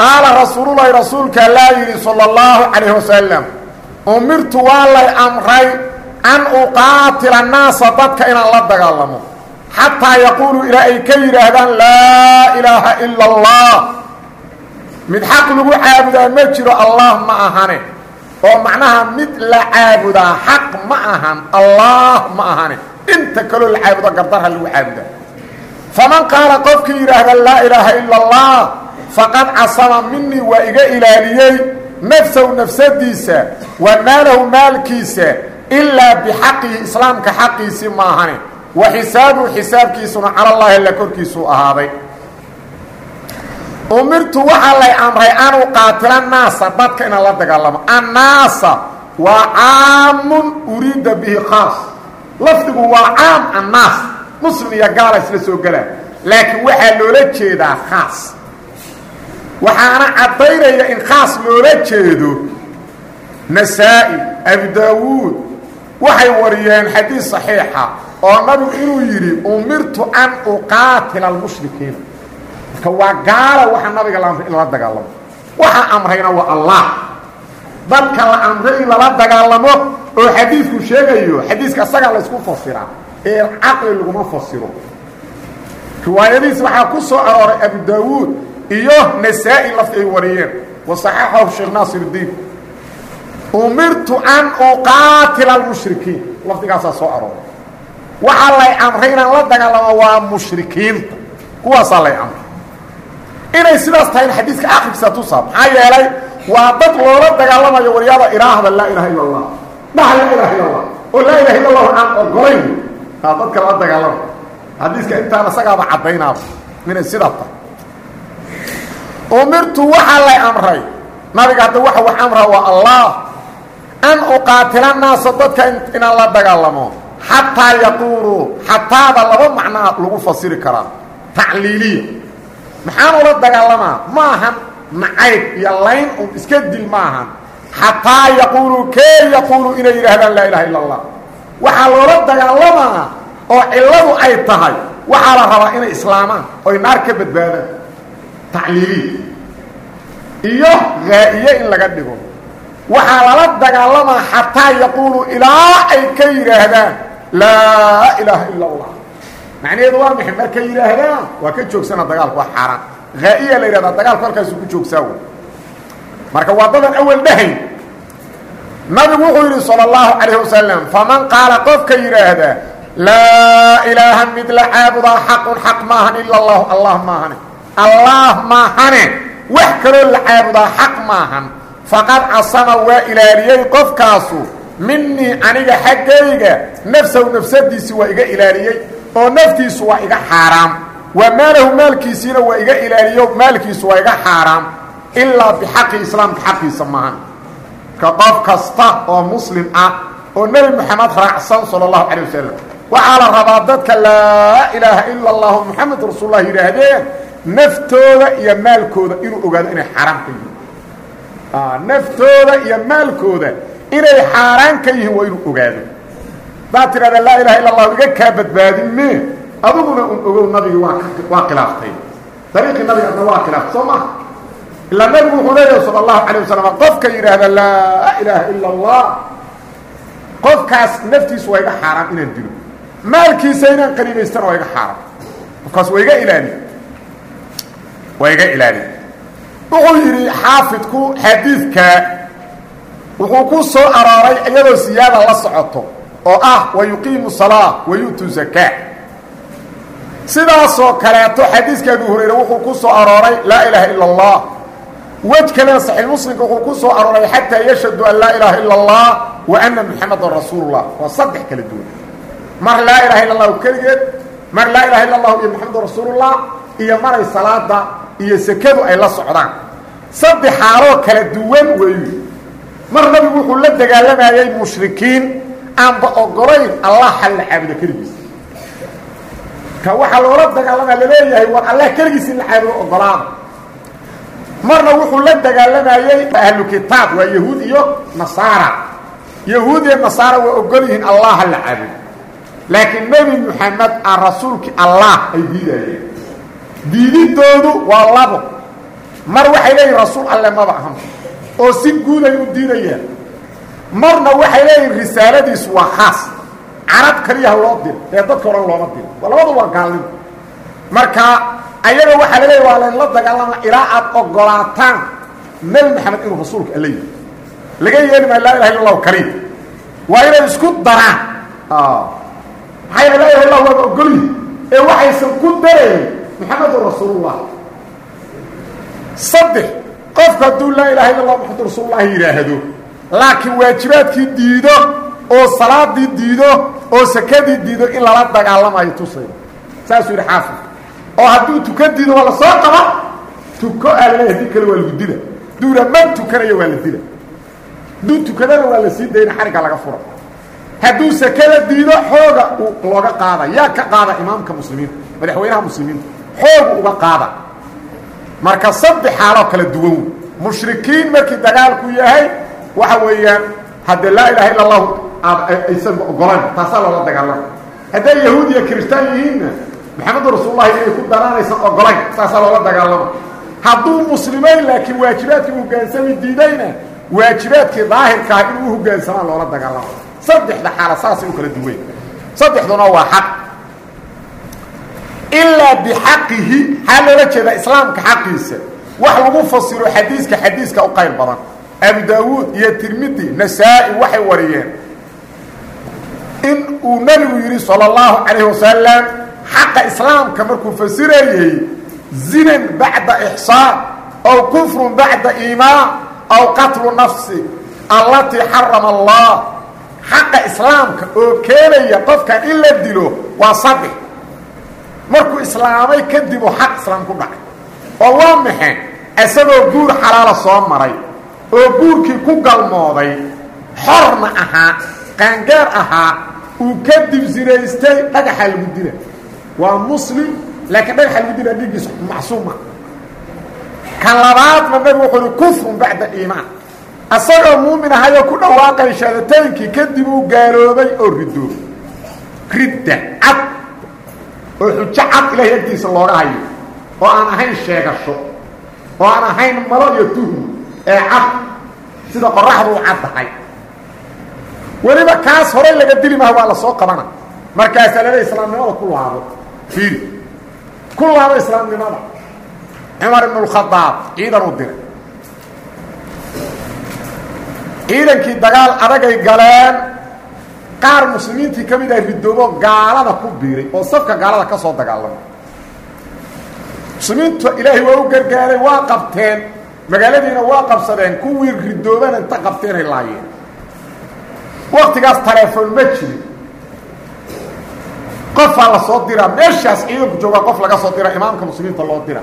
qaala rasuululahi rasuulka allaa yidhi sala allahu calayh wasalam umirtu waa lay amray an uqaatila annaasa dadka inaan la dagaalamo xataa yaquuluu ilaa ay ka yidhaahdaan laa ilaaha ila allah mid xaq lagu caabudaa ma jiro allah ma ahane. Oo macnaha mid la caabudaa xaq ma ahan allah ma ahane. Inta kaloo la caabudo gardarha lagu caabudaa. Faman qaala qofkii yidhaahda laa ilaaha ila allah faqad casama minii waa iga ilaaliyey nafsahu nafsadiisa wa maalahu maalkiisa ilaa bixaqihi islaamka xaqiisii maahane wa xisaabuhu xisaabkiisuna cala llaahi alla korkiisuu ahaaday. Umirtu waxaa lay amray an uqaatila naasa dadka inaan la dagaalamo. Annaasa waa caamun uriida bihi khaas. Lafdigu waa caam annaas. Muslim iyo gaala isla soo gelaa laakiin waxaa loola waxaana caddaynaya in khaas loola jeedo nasaa-i abu daawuud waxay wariyeen xadiid saxiixa oo nabigu inuu yidhi umirtu an uqaatila almushrikiina. Marka waa gaala waxaa nabiga la amray in lala dagaalamo. Waxaa amrayna waa allah. Dadka la amray in lala dagaalamo oo xadiidku sheegayo xadiiska asagaa laysku fasiraa ee caqli laguma fasiro. Riwaayadiis waxaa ku soo arooray abu daawuud iyo nasaa-i lafti ay wariyeen wa saxaxahu sheekh naasir اdiin umirtu an uqaatila almushrikiin lafdigaasaa soo arooray waxaa lay amray inaan la dagaalamo waa mushrikiinta kuwaasaa lay amray inay sidaas tahay in xadiiska akrigisa tusaa maxaa yeelay waa dad loola dagaalamayo waryaada iraahda laa ilaha illa اllah dhaha laa ilaha illa اllah oo laa ilaha illa allahu aan ogolayn aa dadka lala dagaalama xadiiska intaan isagaaba caddaynaaba inay sidaa tahay umirtu waxaa lay amray. Nabiga hadda waxa wax amra waa allah. An uqaatila naasa dadka inaan la dagaalamo. Xataa yaquuluu xataada laba macnaa lagu fasiri karaa tacliiliya. Maxaan ula dagaalamaa? Ma ahan. Nacayb iyo layn un iska dil ma ahan. Xataa yaquuluu kee yaquuluu inay yidhaahdaan laa ilaha illa allah waxaa loola dagaalamaa oo cilladu ay tahay waxaa la rabaa inay islaamaan oy naar ka badbaadaan tacliiliya iyo haa'iye in laga dhigo waxaa lala dagaalamaa xataa yaquuluu ilaa ay ka yidhaahdaan laa ilaaha ila allah macnaheedu waa maxay markay yidhaahdaan waa ka joogsana dagaalku waa xaaraan haa'iya la yidhahdaa dagaalku halkaasuu ku joogsaa wey marka waa dadan awal dhahayn nabigu wuxuu yidhi salى اllahu calayh wasalam faman qaala qofka yidhaahda laa ilaaha mid la caabudaa xaqun xaq maahan ila اllahu allah maahane allah maahane. Wax kaloo la caabudaa xaq maahan. Faqad casama waa ilaaliyey qofkaasu. Minii aniga xaggayga nafsahu nafsadiisi waa iga ilaaliyey oo naftiisu waa iga xaaraam. Wa maalahu maalkiisiina waa iga ilaaliyo maalkiisu waa iga xaaraam. Ilaa bixaqi islaamka xaqiisa maahan. Ka qof kasta oo muslim ah oo nebi moxamed raacsan sala allahu calay wasalam waxaa la rabaa dadka laa ilaaha ila allahu moxamed rasuullah yidhaahdeen naftooda iyo maalkooda inuu ogaado inay xaaraam ka yihiin. Naftooda iyo maalkooda inay xaaraan ka yihiin waa inuu ogaado. Hadaad tidhahda laa ilaha illa allahu iga kaa badbaadin me. Adiguna un ogow nabigi waa waa khilaaftay. Dariiqii nabigaadna waa khilaaftay soo maha ilaa nabigu wuxuu leeyahay sala allahu calay wasalam qofka yidhaahda laa ilaaha ila allah qofkaas naftiisu waa iga xaaraam inaan dilo. Maalkiisa inaan qaniimaystana waa iga xaaraam qofkaas waa iga ilaali waa iga ilaali. Wuxuu yidhi xaafidku xadiidka wuxuu ku soo arooray iyadoo siyaada la socoto oo ah wa yuqiimu salaa wa yu'tu zakaa sidaasoo kaleeto xadiiska abu hurayre wuxuu ku soo arooray laa ilaaha ila allah wej kalena saxiix muslimka wuxuu ku soo arooray xataa yashhadu an laa ilaaha ila allah wa ana muxamadan rasuulullah. Waa saddex kala duwan. Mar laa ilaha illa allahu keligeed mar laa ilaha illa allahu iyo muxamedun rasuulullah iyo maray salaada iyo sekadu ay la socdaan. Saddex xaaloo kala duwan weeyu mar nabigu wuxuu la dagaalamayay mushrikiin aanba ogolayn allah hal la caabudo keligiis. Ka waxaa loola dagaalamaya la leeyahay war allah keligiis in la caabudo ogolaada marna wuxuu la dagaalamayey ahlu kitaab waa yahuud iyo nasaara. Yahuud iyo nasaara waa ogol yihiin allah ha la caabudo laakiin nebi moxamed aan rasuulkii allah ay diidayeen diididoodu waa labo. Mar waxay leeyihiin rasuul alle maba ahan. Oo si guud ay u diidayaan marna waxay leeyihiin risaaladiisu waa khaas. Carab kaliyaha loo diro ee dadka odhan looma diro labadu waa gaalnimo. Marka ayaga waxaa la leeya waa laynla dagaalama ilaa aad ogolaataan nebi maxamed inuu rasuulka alla yihi laga yeeli maayo laa ilaha illa allahu kaliya waa inay isku daraan. Maxaa yeel laa ilaha illah waaba ogolyihi ee waxaysan ku darayn maxamedun rasuulullah. Saddex qofku hadduu laa ilaha illa allah maxamedun rasuulullahi yidhaahdo laakiin waajibaadkii diido oo salaadii diido oo sakadii diido in lala dagaalamayo tusay saasuu yidhi xaafid. Oo hadduu tukan diido waa la soo qaba tuko aa laleeya haddii kale waa lagu dila. Yidhaa man tukanayo waa la dila. Hadduu tukadana waa la sii dayna xarigga laga fura hadduu sakada diido xooga uu looga qaada. Yaa ka qaada imaamka muslimiinta madaxweynaha muslimiinta xoogu uga qaada. Marka saddex xaaloo kala duwan mushrikiin markii dagaalku yahay waxa weeyaan haddee laa ilaha illa allahu aysan ogolan taasaa loola dagaalama. Hadday yahuud iyo kiristaan yihiinna maxamedun rasuulullahi inay ku daraanaysan ogolayn saasaa loola dagaalama. Hadduu muslimayn laakiin waajibaadkii hogaansami diidayna waajibaadkii daahirka ah inuu uhogaansamaa loola dagaalama. Saddexda xaala saasay u kala duwen saddexduna waa xaq ilaa bixaqihi maxaa loola jeedaa islaamka xaqiisa? Wax lagu fasiro xadiiska xadiiska u qayr badan. Abu daawuud iyo tirmidi nasaa-i waxay wariyeen. In uu nebigu yidhi salى اllahu calayh wasalam islaamka markuu fasirayey zinan bacda ixsaan aw kufru bacda iimaan aw qatlu nafsi allatii xarama allah. Xaqa islaamka oo keenaya qofkan in la dilo waa saddex markuu islaamay kadib uu xaq islaam ku dhacay. Oo waa maxe isagoo guur xalaala soo maray oo guurkii ku galmooday xorna ahaa qaangaar ahaa uu kadib sinaystay dhagaxaa lagu dila. Waa muslim laakiin dhagaxa lagu dila dhiiggiisa macsuuma. Kan labaadna nabigu wuxuu kufrun bacda iimaan. Isagoo muumin ahayoo ku dhawaaqay shaadataynkii kadib uu gaaloobay oo ridoo ridda cad oo xujo cad ilahay agdiisa looga hayo. Oo aan ahayn sheegasho. Oo aan ahayn malo iyo tuhum ee cad sida qoraxdu u caddahay. Weliba kaas horay laga dili maha waa la soo qabana. Markaasaa lala islaamnimada ku laabo. Fiiri ku laabo islaamnimada. Cumar ibn اkhadaab ciidan u diray. Ciidankii dagaal adagay galeen qaar muslimiintii ka mid ah ridoobo gaalada ku biiray oo safka gaalada ka soo dagaalamay muslimiintu ilaahay waa u gargaaray waa qabteen. Magaaladiina waa qabsadeen kuwii ridoobana inta qabteenay laayeen waktigaas taleefon ma jirin qofaa la soo diraa meeshaas ciidanku joogaa qof laga soo dira imaamka muslimiinta loo dira.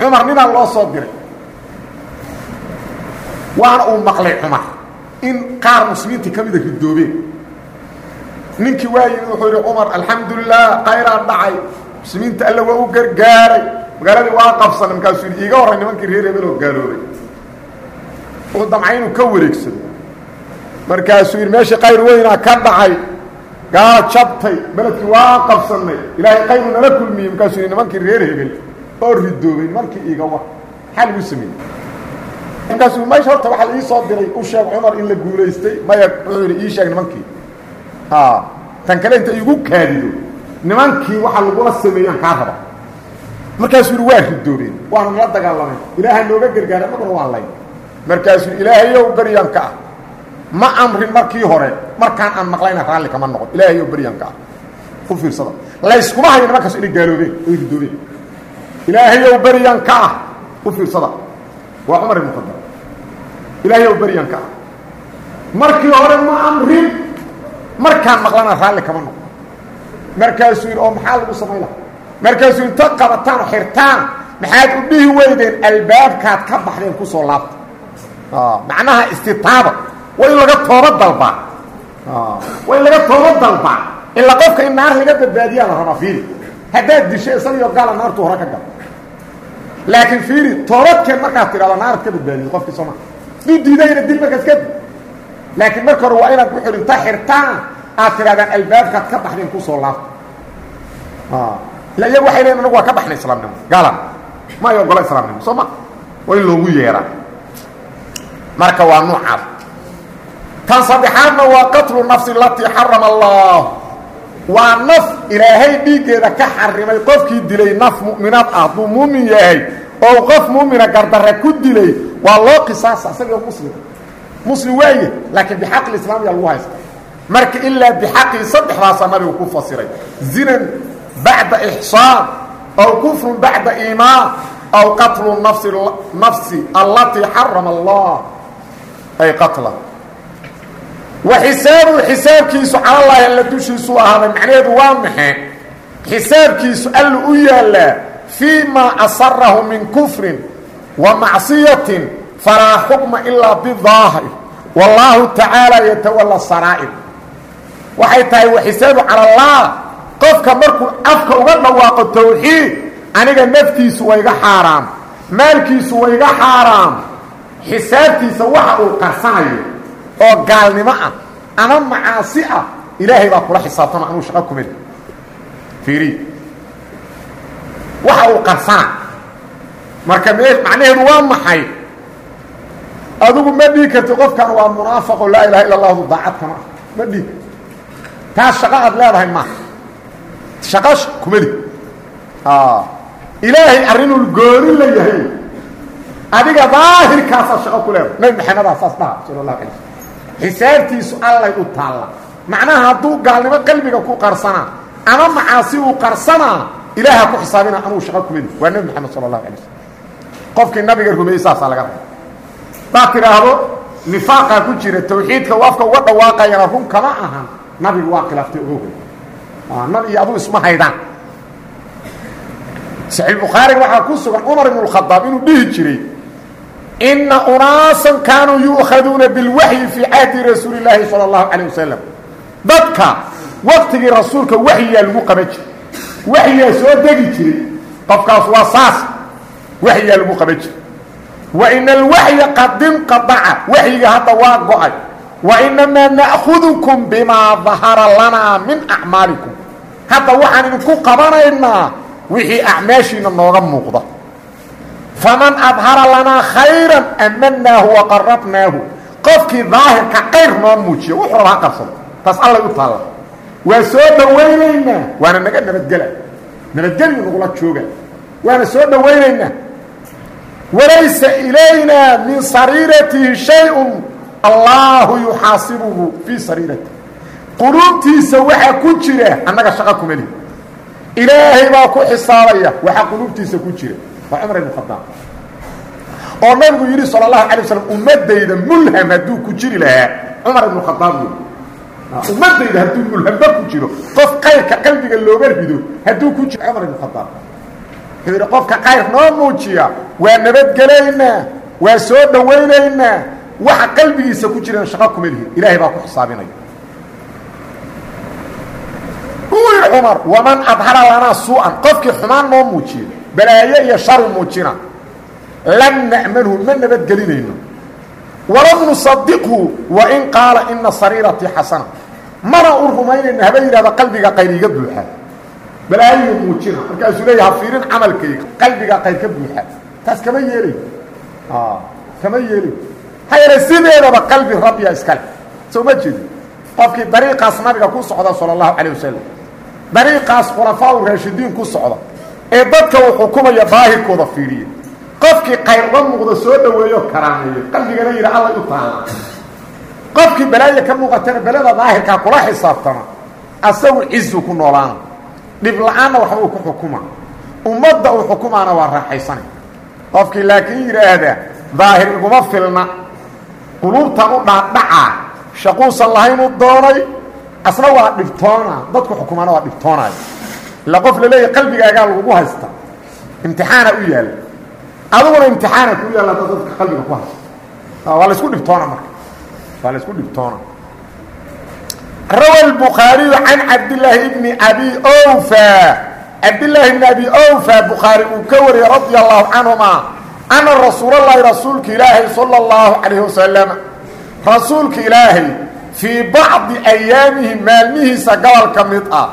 Cumar ninaa loo soo diray. Waana uu maqlay cumar in qaar muslimiintii ka mida ridoobeen ninkii waa wuxuu yidhi cumar alxamdulilah khayraa dhacay. Muslimiinta alla waa u gargaaray. Magaaladii waa qabsanay markaasuu yidhi iiga horray nimankii reer hebel oo gaaloobay. Wuxuu damcay inuu ka wareegsado. Markaasuu yidhi meeshii qayr weynaa ka dhacay gaala jabtay beledkii waa qabsannay. Ilaahay qayru nala kulmiyey. Markaasuu yidhi nimankii reer hebel oo ridoobay nimankii iiga war maxaa lagu sameeyey. Markaasuu meesha horta soo diray u sheeg cumar in la guulaystay. Maya wuxuu yidhi ii sheeg nimankii tan kale inta igu kaadido nimankii waxaa lagula sameeyaan kaa raba. Markaasuu yidhi waa ridoobeen waana nala dagaalamay. Ilaahay nooga gargaara maguna waa lay markaasuu ilaahayow beryanka ah ma amrin markii hore markaan aan maqlayna raalli kama noqon. Ilaahayow beryanka ah. Ku fiirsada. Layskuma hayo nimankaas inay gaaloobeen oy ridoobeen ilaahayow beryanka ah ku fiirsada. Waa cumar ibn khadaab. Ilaahayow beryanka ah markii hore ma amrin markaan maqlana raalli kama noqon. Markaasuu yidhi oo maxaa lagu samay laha markaasuu inta qabataan oo xirtaan maxaad u dhihi weydeen albaabkaad ka baxdeen ku soo laabta. Macnaha istitaaba. Waa in laga tooba dalbaa. Waa in laga tooba dalbaa. Ilaa qofka in naar laga badbaadiyaa la rabaa fiiri. Haddaad disho isagiyo gaala naartuu hore ka gala laakiin fiiri toobadkeen markaad tidhahdo naarad ka badbaadiyo qofkii sooma duu diidayna dil markaas kadib laakiin marka hore waa inaad wuxuu inta xirtaan aad tidhahdaan albaabkaad ka baxdeen ku soo laabta ila iyagu waxay leeyiin anagu waa ka baxnay islaamnimo gaalan. Ma ay ogola islaamnimo soo ma? Waa in loogu yeeraa. Marka waa nuucaas. Tan saddexaadna waa qatlu nafsi alatii xarama allah waa naf ilaahay dhiiggeeda ka xarimay qofkii dilay naf mu'minaad ah hadduu muumin yahay oo qof muumina gardarre ku dilay waa loo qisaasa isagoo muslim muslim waaye laakiin bixaqi islaam yaa lagu haysta marka ilaa bixaqii saddexdaasaa nabigu ku fasiray. Zinan bacda ixsaan aw kufrun bacda iimaan aw qatlu nafsi nafsi allatii xarama allah. Ay qatla. Wa xisaabuhu xisaabkiisu calallaahi alla dushiisuu ahaaday macnaheedu waa maxe xisaabkiisu alla u yaallaa fii maa asarahu min kufrin wa macsiyatin falaa xukma ilaa bidaahir wallaahu tacaala yatawala saraa'ir waxay tahay wa xisaabu cala allah qofka markuu afka uga dhawaaqo tawxiid aniga naftiisu waa iga xaaraam maalkiisu waa iga xaaraam xisaabtiisa waxa uu qarsanayo oo gaalnimo ah ama macaasi ah ilaahay baa kula xisaabtama anuu shaqo kumel fiiri waxa uu qarsana marka macnaheedu waa maxay adigu ma dhihi karti qofkan waa munaafaqo laa ilaha illa allahu daacad kama ah ma dhihi taas shaqo aad leedahay maaha shaqo kumeli ilaahay arrinuu gooni la yahay. Adiga daahirkaasaa shaqo ku leedahay. Nabi maxamedaa saas dhaha sala allahu alay slm xisaabtiisu allay u taalla. Macnaha hadduu gaalnimo qalbiga ku qarsanaa ama macaasi uu qarsanaa ilaaha ku xisaabina anugu shaqo kumeli waa nebi maxamed sala allahu alay slm qofkii nabiga rumeeyey saasaa laga raba daad tidhaahdo nifaaqaa ku jira tawxiidka afka uga dhawaaqayana run kama ahan. Nabigu waa khilaaftay ogoga nabi iyo aduu isma haydaan. Saxiix bukhaariga waxaa ku sugan cumar ibnu khadaab inuu dhihi jiray ina unaasan kaanuu yu'khaduuna bilwaxyi fii cahdi rasuuli illaahi sala allahu calayh wasalam dadka waktigii rasuulka waxyiyaa lagu qaban jiray waxyiyaa soo degi jiray qofkaas waa saas waxyiyaa lagu qaban jiray waina alwaxya qad inqadaca waxyiga hadda waa go'ay. Wainamaa na'khudukum bimaa dahara lanaa min acmaalikum hadda waxaan idinku qabanaynaa wixii acmaashiina nooga muuqda. Faman adhara lanaa khayran amanaahu waqarabnaahu qofkii daahirka qayr noo muujiya wuxuu raba ha qabsado taas allay u taalla. Waa soo dhowaynaynaa waana naga nabadgela. Nabadgelyu nagula jooga. Waana soo dhowaynaynaa walaysa ilaynaa min sariiratihi shay-un allaahu yuxaasibuhu fii sariirati. Quluubtiisa waxaa ku jira annaga shaqa kumeli ilaahay baa ku xisaabaya waxaa quluubtiisa ku jira. Waa cumar ibn khadaab. Oo nabigu yidhi sala allahu alay waslam ummadayda mulham hadduu ku jiri lahaa. Cumar ibnu khadaab wey ummadayda hadduu mulhamba ku jiro. Qof kayrka qalbiga looga rido hadduu ku jiro. Cumar ibn khadaab wuxuu yidhi qofka kayr noo muujiya waa nabadgelaynaa waa soo dhowaynaynaa waxa qalbigiisa ku jirana shaqo kuma lihin ilaahay baa ku xisaabinaya. Cumar waman adhara lanaa suu-an qofkii xumaan noo muujiyo balaayo iyo sharu muujina lam na'manhu ma nabadgelinayno walam nusadiqhu wain qaala ina sariiratii xasana. Mana u rumaynayno haba yidhahda qalbiga qayr iga buuxa balaayiyu muujina markaasuu leeya ha fiirin camalkayga qalbiga qayr ka buuxa. Taas kama yeelayo kama yeelayo ha yeele sideedaba qalbi rabbiya iskale soo ma jeedi qofkii ku socda sala allahu calayh wasalam dariiqaas khulafaa raashidiin ku socda. Ee dadka uu xukumaya daahirkooda fiiriya qofkii qayr uga muuqda soo dhoweeyo karaameeyo qalbigana yidhi alla u taala qofkii balaaya ka muuqatana belada daahirkaa kula xisaabtama asagu cizu ku noolaana dhib la'aanna waxba uu ku xukuma. Ummadda uu xukumaana waa raaxaysanay qofkii laakiin yidhaahda daahir iguma filna. Quluubtan u dhaadhacaa. Shaquusan lahaynuu doonay. Asna waa dhibtoona. Dadku xukumaana waa dhibtoonayo ila qof la leeyahy qalbigaagaa lagugu haysta. Imtixaana u yaalla aduguna imtixaana ku yaalla hadda dadka qalbiga ku haysta. Waa laysku dhibtoona marka. Waa laysku dhibtoona rawa الbukhaariyu can cabdillaahi bni abi wfa cabdillaahi bni abi wfa bukhaari uu ka wariyey radia allahu canhuma ana rasuulalahi rasuulka ilaahay salى اllahu calayh wasalam rasuulka ilaahay fii bacdi ayaamihi maalmihiisa gobol ka mid ah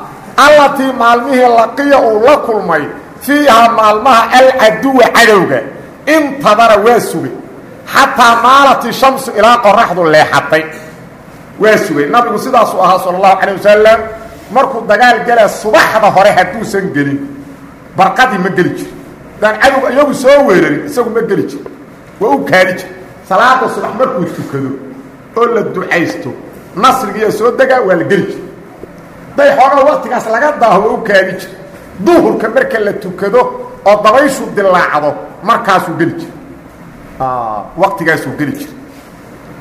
allatii maalmihii laqiya uu la kulmay fiihaa maalmaha alcaduwa cadowga intadara waa sugay xataa maalati shamsu ilaa qoraxdu leexatay waa sugay. Nabigu sidaasuu ahaa sala allahu calayh wasalam markuu dagaal gelaa subaxda hore hadduusan gelin barqadii ma geli jiro daan cadowga iyagu soo weerarin isagu ma geli jiro waa u kaadi jir salaada subax markuu tukado oo la ducaysto nasrigiiya soo degaa waa la jir day xoogaa waktigaas laga daaho u kaadi jir duhurka marka la tukado oo dabayshu dilaacdo markaasuu geli jir waktigaasuu geli jir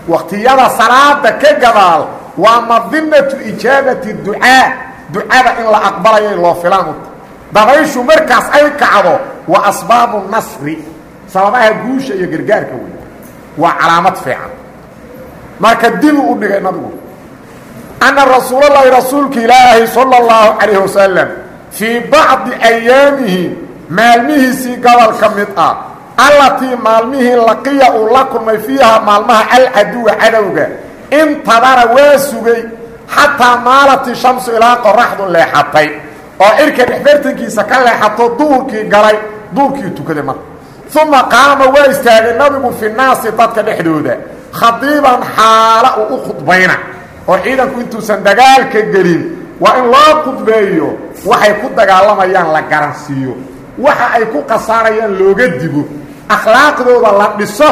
waktiyada salaada ka gadaal waa madinatu ijaabati ducaa. Ducada in la aqbalayo loo filaan uta dabayshu markaas ay kacdo waa asbaabu nasri. Sababaha guusha iyo gargaarka wey waa calaamad fiican. Marka dibuu u dhigay nabigu. Anna rasuulalahi rasuulka ilaahi sala اllahu calayh wasalam fii bacdi ayaamihi maalmihiisii gobol ka mid ah allatii maalmihii laqiya uu la kulmay fiihaa maalmaha alcaduwa cadowga. Intadara waa sugay xataa maalati shamsu ilaa qoraxdu leexatay. Oo cirka dhexbartankiisa ka leexato duurkii galay duurkii tukaday marka. Uma qaama waa istaagay nabigu fi naasi dadka dhexdooda. Khadiiban xaala uu u khudbayna. Oo ciidanku intuusan dagaalka gelin. Waa in loo khudbeeyo waxay ku dagaalamayaan la garansiiyo. Waxa ay ku khasaarayaan looga digo akhlaaqdooda la dhiso.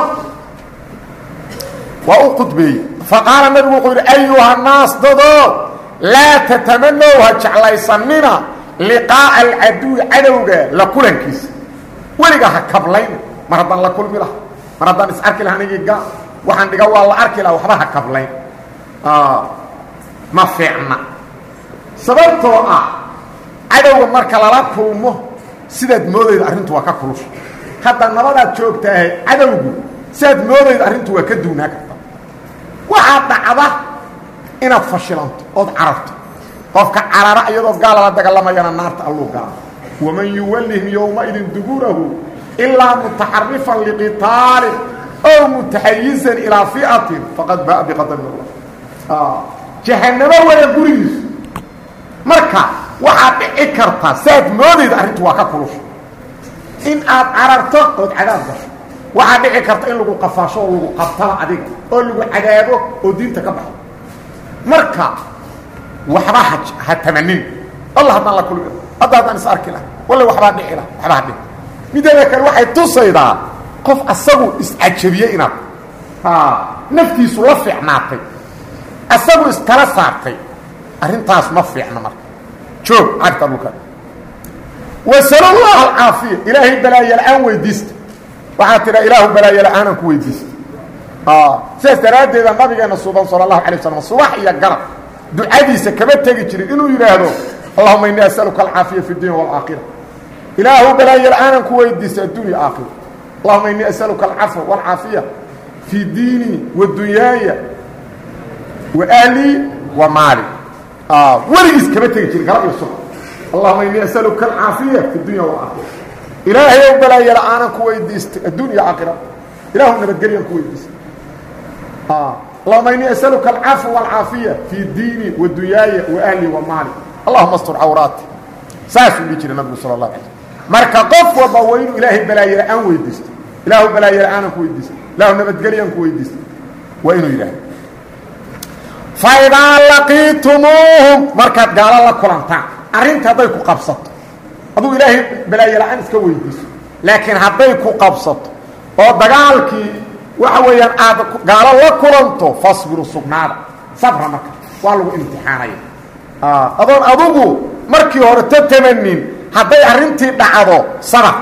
Waa u khudbeeyey. Faqaala nabigu wuxuu ayuha naas dadoo laa tatamanow ha jeclaysanina liqaa'a alcaduwi cadowga la kulankiisa. Weliga ha kablayna la kulmi laha mar haddaan waxaan dhiga waa la arki waxba ha kablayn ma fiicna. Sababtoo ah cadowga marka lala kulmo sidaad moodayda arrintu waa ka kulusha hadda nabadaad joogtaahay cadowgu sidaad moodayda arrintu waa ka duwnaa karta. Waxaa dhacda inaad fashilanto ood cararto. Qofka carara iyadoo gaalala dagalamayana naarta alluu gala waman yuwallihim yowmaidin duburahu ilaa mutaxarifan liqitaalin ow mutaxayizan ilaa fi'atin faqad ba'a biqadami allah jahanamo waya gurigiisu. Marka waxaad dhici karta saad moodayda arrintu waa ka kulusha in aad cararto ood cadaab gasho. Waxaad dhici karta in lagu qafaasho oo lagu qabtaba adiga oo lagu cadaabo oo diinta ka baxo. Marka waxba ha tamanin. Alla haddaan la kulmi hadda haddaan is arki laha walla waxbaa dhici laha waxba ha mideeda kale waxay tusaydaa qof asagu iscajabiyey inaad naftiisu la fiicnaatay. Asagu iskala saartay. Arrintaas ma fiicna marka. Joog cagta dhulka wasal allah alcaafiya. Ilaahay balaayo la'aan weydiista waxaan tidhaa ilaahu balaayo la'aanaan ku weydiista ah, sidaas daraaddeeda nabigeena suuban sala allahu alay wasalam subax iyo garab ducadiisa kama tegi jirin inuu yidhaahdo allahuma innii asaluka alcaafiya fi ddunya waalaakhira ilaahu balaayo la'aanaan ku weydiista addunya aakhira. Allahuma innii asaluka alcafwa walcaafiya fii diini wa dunyaaya wa ahlii wa maali. Ah, weligiis kama tegi jirin garab iyo suba allahuma inii asaluka alcaafiya fi dunya walaakhira ilaahay ow balaaya la'aanan ku weydiistay adduun iyo aakhira. Ilaahu nabadgelyan ku weydiistay. Allahuma inii asaluka alcafwa walcaafiya fii diini wa dunyaaya wa ahli wa maali. Allahuma astur cawraati saasuu dhihi jiray nabigu sala allahu alay marka qof walba waa inuu ilaahay balaaye la'aan weydiisto ilaahu balaaye la'aanan ku weydiistay. Ilaahu nabadgelyan ku weydiistay. Waa inuu yidhahdo faidaa laqiitumuuhum. Markaad gaalo la kulantaan arrinta hadday ku qabsato. Aduu ilaahay balaaye la'aan iska weydiiso. Laakiin hadday ku qabsato oo dagaalkii waxa weeyaan aad gaalo la kulanto fasbiru sugnaada. Sabra marka waa lagu imtixaanaya. Adoon adugu markii hore ta tamanin hadday arrintii dhacdo sabr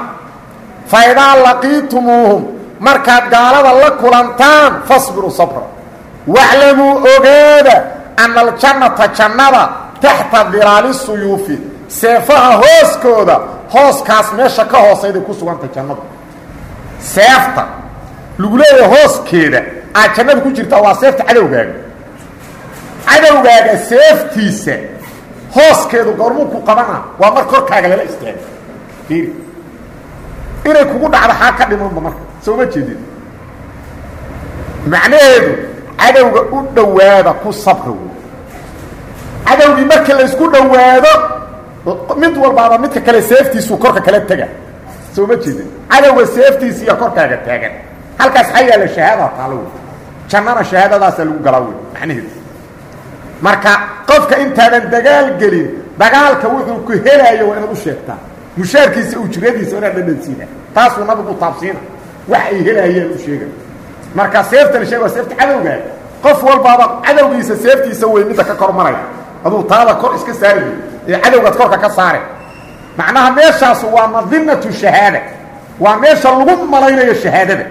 faidaa laqiitumuuhum markaad gaalada la kulantaan fasbiru sabra. Waclamuu ogaada ana aljannata jannada taxta dilaali suyuufi seefaha hooskooda hooskaas meesha ka hoosayday ku sugantay jannadu. Seefta lagu leeyahay hooskeeda aad jannada ku jirtaa waa seefta cadowgaaga. Cadowgaaga seeftiisa hooskeedu goormuu ku qabana waa mar korkaaga lala istaago. Fiiri. Inay kugu dhacdo xaa ka dhimanba marka soo ma jeedin. Macnaheedu cadowga u dhowaada ku sabra cadowgii marka laysku dhowaado mid walbaaba midka kale seeftiisuu korka kala tega. Soo ma jeedin? Cadowga seeftiisiiya korkaaga taagan halkaas xaa yaalla shahaada taalo wey jannana shahaadadaasaa lagu galaa wey macnaheedu marka qofka intaadan dagaal gelin dagaalka wuxuu ku helaayo waa inaad sheegtaa. Mushaarkiisa ujradiisa inaad dhadhansiina taasuu nabigu taabsiina. Wax ay helaayeen u sheega marka seefta la sheeg waa seefta qof walbaaba cadowgiisa seeftiisa wey midda ka kor maraya aduu taada kor iska saari ee cadowgaad korka ka saare. Macnaha meeshaasu waa madinatu shahaada. Waa meesha lagu malaynayo shahaadada.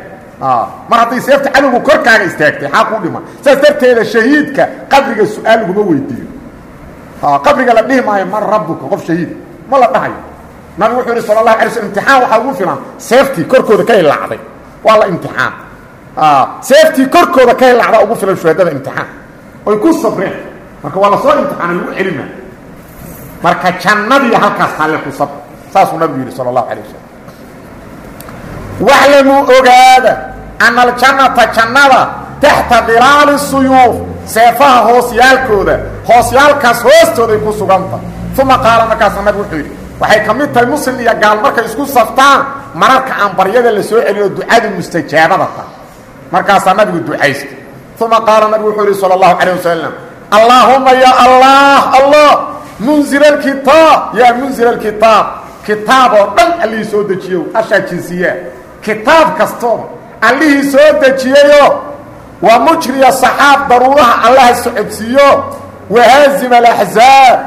Mar hadday seefta cadowgu korkaaga istaagtay xaa kuu dhiman saas darteeda shahiidka qabriga su'aal laguma weydiiyo qabriga la dhihi maayo man rabbuka? Qof shahiid. Ma la dhahayo. Nabigu wuxuu yihi sala allahu alay slm imtixaan waxaa ugu filan. Seeftii korkooda ka hilacday waa la imtixaan. Seeftii korkooda ka hilacdaa ugu filan shuhadada imtixaan. Oy ku sabreen marka waa la soo imtixaana lagu celina. Marka jannadii halkaas halle ku sabr saasuu nabigu yidhi sala allahu alay wasalam waclamuu ogaada ana aljannata jannada taxta dilaali suyuuf seefaha hoosyaalkooda hoosyaalkaas hoostooday ku suganta. Uma qaala markaasa nabig wuxuu yidhi waxay ka tahay muslim iyo gaal markay isku saftaan mararka aan baryada la soo celin oo ducadu mustajaabada tahay. Markaasaa nabigu ducaysta. Uma qaala nabigu wuxuu yidhi allahu calayh wasalam allaahuma ya allah allah. Munzil alkitaab yaa munzil alkitaab kitaab oo dhan allihii soo dejiyo ashaa jinsiyaa kitaab kastooba allihii soo dejiyeyo waa mujriya saxaab daruuraha allaha socodsiiyo wahaazim alaxzaab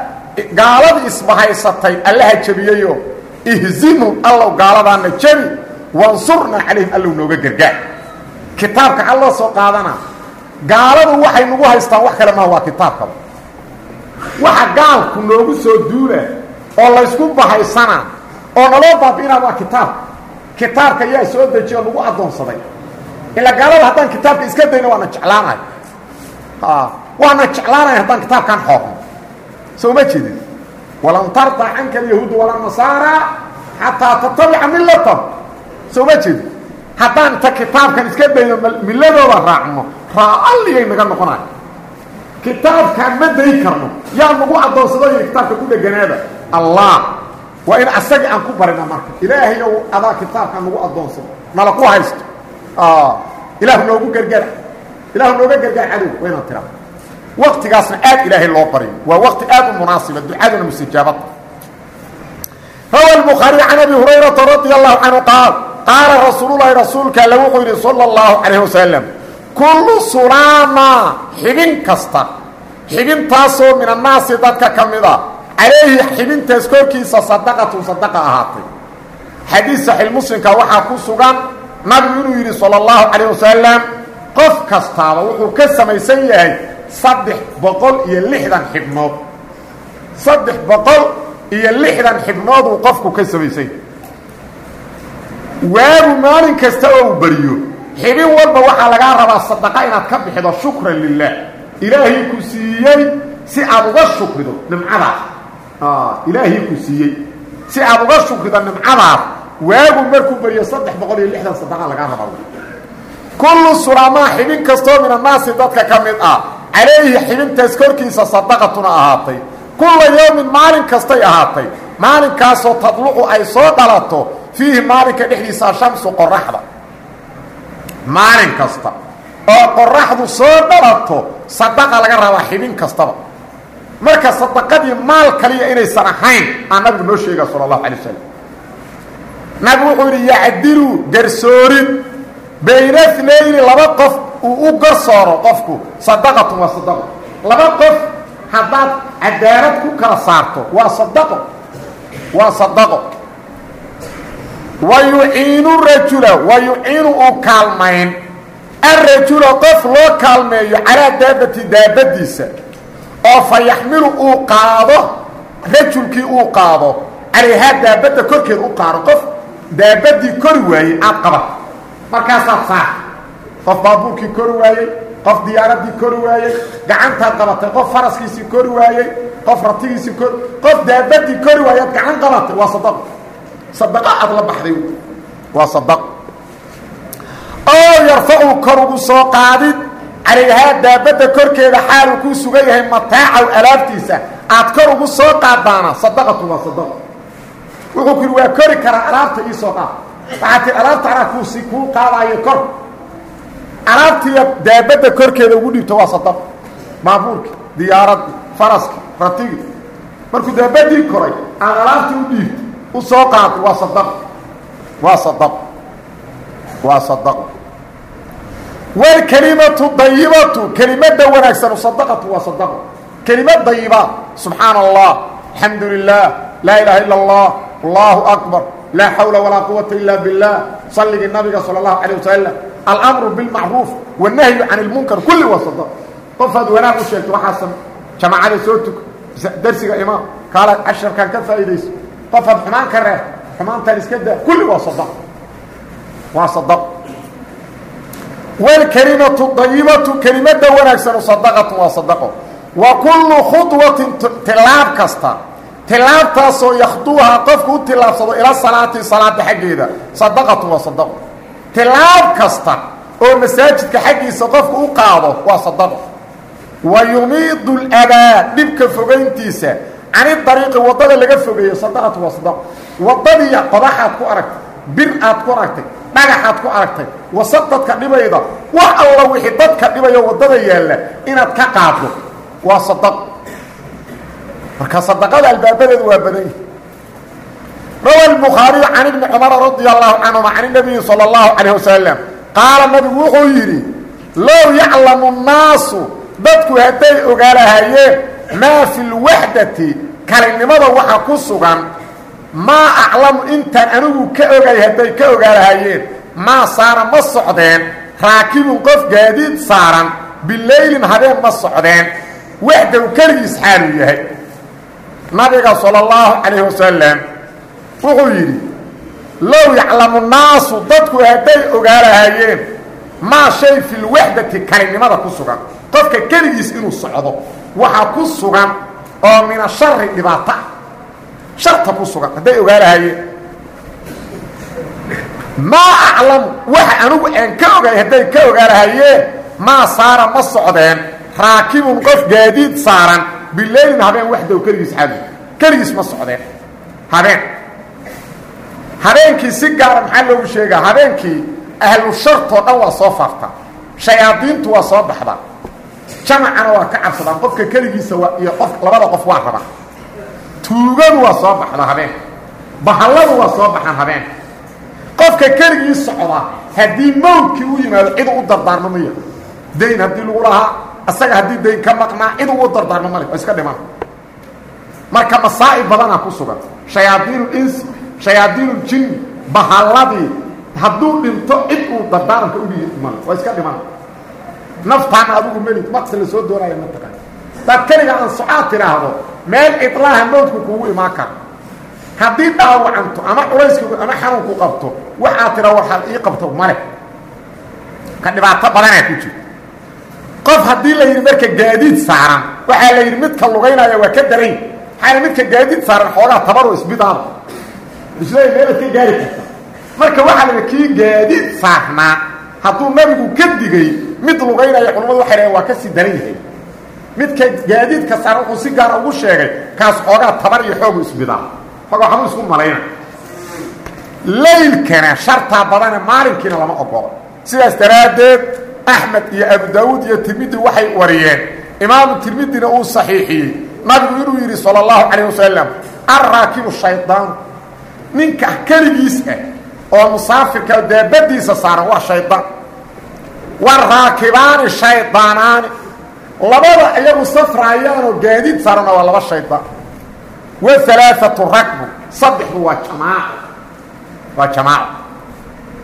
gaaladii isbahaysatay allaha jebiyeyo ihzimhum allow gaaladaana jebi wansurna calayhim allow nooga gargaar kitaabka loo soo qaadana gaaladu waxay nagu haystaan wax kale maha waa kitaabkaba waxa gaalku noogu soo duula oo laysku bahaysana oo naloo baabi'inaa waa kitaabka kitaabka yaa soo dejiye oo nagu addoonsaday. Ilaa gaalada haddaan kitaabka iska dayno waana jeclaanayo waana jeclaanaya haddaan kitaabkaan xoogno soo ma jeedin walan tarda canka alyahuudu walaa nasaara xataa tatabica millatam soo ma jeedin haddaan inta kitaabkan iska dayno milladooda raacno raaliyay naga noqonayo kitaabkaan ma day karno yaa nagu addoonsado iyo kitaabka ku dheganaada allah waa in asagii aan ku barina marka ilaahay ow adaa kitaabkaan nagu addoonsado nala ku haysto ilaahu noogu gargaar ilaahu nooga gargaar cadow waa inaan tiraa waktigaasna aad ilaahay loo baryo waa wakti aad u munaasiba ducaduna mustajaabada rawa الbukhaariي can abi hurayraa radia allahu canhu qaal qaala rasuululahi rasuulka alle wuxuu yidhi salى اllahu calayh wasalam kullu sulaama xibin kasta. Xibintaasoo min annaasi dadka ka mida calayhi xibintaas korkiisa sadaqatu sadaqa ahaatay. Xadiis saxiix muslimka waxaa ku sugan nabigu inuu yidhi salى اllahu calayh wasalam qof kastaaba wuxuu ka samaysan yahay saddex boqol iyo lixdan xibnood. Saddex boqol iyo lixdan xibnooduu qofku ka samaysay waagu maalin kasta oo u beriyo xibin walba waxaa lagaa rabaa sadaqa inaad ka bixido shukran lilah ilaahay ku siiyey si aad uga shukrido nimcadaas ilaahii ku siiyey si aad uga shukrida nimcadaas waagu markuu beriyo saddex boqol iyo lixdan sadaqa lagaa raba kullu sulamaa xibin kastoo min annaasi dadka ka mid ah. Calayhi xibintaas korkiisa sadaqatuna ahaatay. Kulla yowmin maalin kastay ahaatay. Maalinkaasoo tadlucu ay soo dhalato. Fiihi maalinka dhexdiisa ashamsu qoraxda maalin kasta oo qoraxdu soo dhalato sadaqa laga rabaa xibin kastaba. Marka sadaqadii maal kaliya inaysan ahayn aa nabigu noo sheega sala allahu alay wasalam nabigu wuxuu yidhi yacdilu garsoorin bayna nayni laba qof uu u garsooro qofku sadaqatun waa sadaqo. Laba qof haddaad cadaalad ku kala saarto waa sadaqo. Waa sadaqo wa yuciinu rajula wa yuciinu uu kaalmayn arajula qof loo kaalmeeyo calaa daabati daabadiisa oo fa yaxmilu uu qaado rajulkii uu qaado calayhaa daabadda korkeeda u qaado qof daabadii kori waayey aad qabat markaasaad saar qof baabuurkii kori waayey qof diyaaradii kori waayey gacantaad qabatay qof faraskiisii kori waayey qof ratigiisii kori qof daabadii kori waayey ad gacan qabatay waa sadaqo sadaqo aad la baxday. Waa sadaqo oo yarfacu kor ugu soo qaadid. Calayhaa daabadda korkeeda xaaluu kuu sugan yahay mataacaw alaabtiisa. Aad kor ugu soo qaadaana. Sadaqatu waa sadaqo wuxuu ku yidhi waa kori karaa alaabta ii soo qaad. Waxaa tii alaabta anaa kuusi kuu qaadaayo kor. Alaabtiiya daabadda korkeeda ugu dhiibto waa sadaqo baabuurkii diyaaradii faraskii ratigii. Markuu daabadii koray aad alaabtii u dhiibto u soo qaatay waa sadaq. Waa sadaq. Waa sadaq. Waalkelimatu dayibatu kelimadda wanaagsan sadaqatu waa sadaqo kelimad dayiba subxaana allah alxamdu lilah laa ilaaha illa allah allahu akbar laa xawla walaa quwata ila billah salligii nabiga sala allahu calay wasalam almru bilmacruuf wannahyu can ilmunkar kulli waa sadaq. Qofaad wanaag u sheegto waxaasan jamaacada soo tuka darsiga imaam kaalaad casharkan ka faa'iidayso qofaad xumaan ka reer xumaantan iska daa kulli waa sadaqo waa sadaqo wlkelimatu dayibatu kelimada wanaagsanu sadaqatu waa sadaqo. Wa kullu khudwatin tilaab kasta. Tilaabtaasoo yakhduuhaa qofku u tilaabsado ila salaati salaada xaggeeda. Sadaqatu waa sadaqo tilaab kasta oo masaajidka xaggiisa qofku u qaado waa sadaqo wa yumiidu ladaa dhibka fogayntiisa cani ariiqi waddada laga fogeeyo sadaqat wa sadaq. Waddadii qodaxaad ku aragtay bir aad ku aragtay dhagaxaad ku aragtay wasaq dadka dhibayda wax alla wixii dadka dhibayo waddada yaalla inaad ka qaaddo waa sadaq. Marka sadaqada albaabadeedu waa badan yihi rawa albukhaariyu can ibni cumara radi allahu canhuma can inabiyi sala allahu calayh wasalam qaala nabigu wuxuu yidhi low yaclamu annaasu dadku maa fi lwaxdati kalinimada waxa ku sugan maa aclamu intaan anigu ka ogay hadday ka ogaalahayeen maa saara ma socdeen raakibun qof gaadiid saaran bilaylin habeen ma socdeen waxdaw keligiis xaaluu yahay. Nabiga salى اllahu calayh wasalam wuxuu yidhi low yaclamu naasu dadku hadday ogaalahayeen maa shay fi lwaxdati kalinimada ku sugan qofka keligiis inuu socdo waxa ku sugan oo mina shari dhibaato ah sharta ku sugan hadday ogaalahayeen maa aclamu waxa anigu aan ka ogay hadday ka ogaalahayeen maa saara ma socdeen. Raakibun qof gaadiid saaran. Bilaylin habeen waxdow keligiis xaali keligiis ma socdeen. Habeen. Habeenkii si gaara maxaa loogu sheegaa? Habeenkii ahlu shartoo dhan waa soo faartaa shayaadiintu waa soo baxdaa jamacana waa ka cabsadaan. Qofka keligiisa iyo qof labada qof waa rabaa. Tuugadu waa soo baxda habeenka bahalladu waa soo baxaan habeenka qofka keligii socda haddii mawdkii u yimaado cid u dardaarmo maya dayn haddii lagu lahaa isaga haddii dayn ka maqnaa cid ugu dardaarmo male oo iska dhiman marka masaa'ib badanaa ku sugan. Shayaadiinu insi shayaadiinu jinni bahalladii hadduu dhinto cid uu dardaaranka udhigi male waa iska dhiman naftaana adigu melid maqsi la soo doonaya mataqaan daad keliga aan socaad tidhaahdo meel iطlaaha mawdku kugu imaan kara haddii dhaawacanto ama culayskiigu ama xanuunku qabto waxaa tira waxaad ii qabto male ka dhibaato badanaa ku jirto qof haddii la yidhi marka gaadiid saaran waxaa la yidhi midka lugaynaya waa ka daran maxaana midka gaadiid saaran xoogaa tabaroo isbidaaba isleey meelaad ka gaari karta marka waxaa la kii gaadiid saarnaa hadduu nabigu ka digay mid lugaynaya culamadu waxay dhaheen waa ka sii daran yahay. Midka gaadiidka saaran wuxuu si gaara ugu sheegay kaas xoogaa tabar iyo xoogu isbidaa. Xoogaa waxbuu isku malayna. Laylkana shartaa badane maalinkiina lama ogolo sidaas daraaddeed axmed iyo abu daawuud iyo tirmidi waxay wariyeen. Imaamu tirmidina uu saxiixiyey. Nabigu inuu yidhi sala allahu calayh wasalam shaydaan ninka keligiis ah oo musaafirka daabadiisa saaran waa shaydaan waraakibaani shaydaanaani labada iyagu safraayaanoo gaadiid saarana waa laba shaydaan wa alaaatu rakbu. Saddexdu waa jamaaco waa jamaaco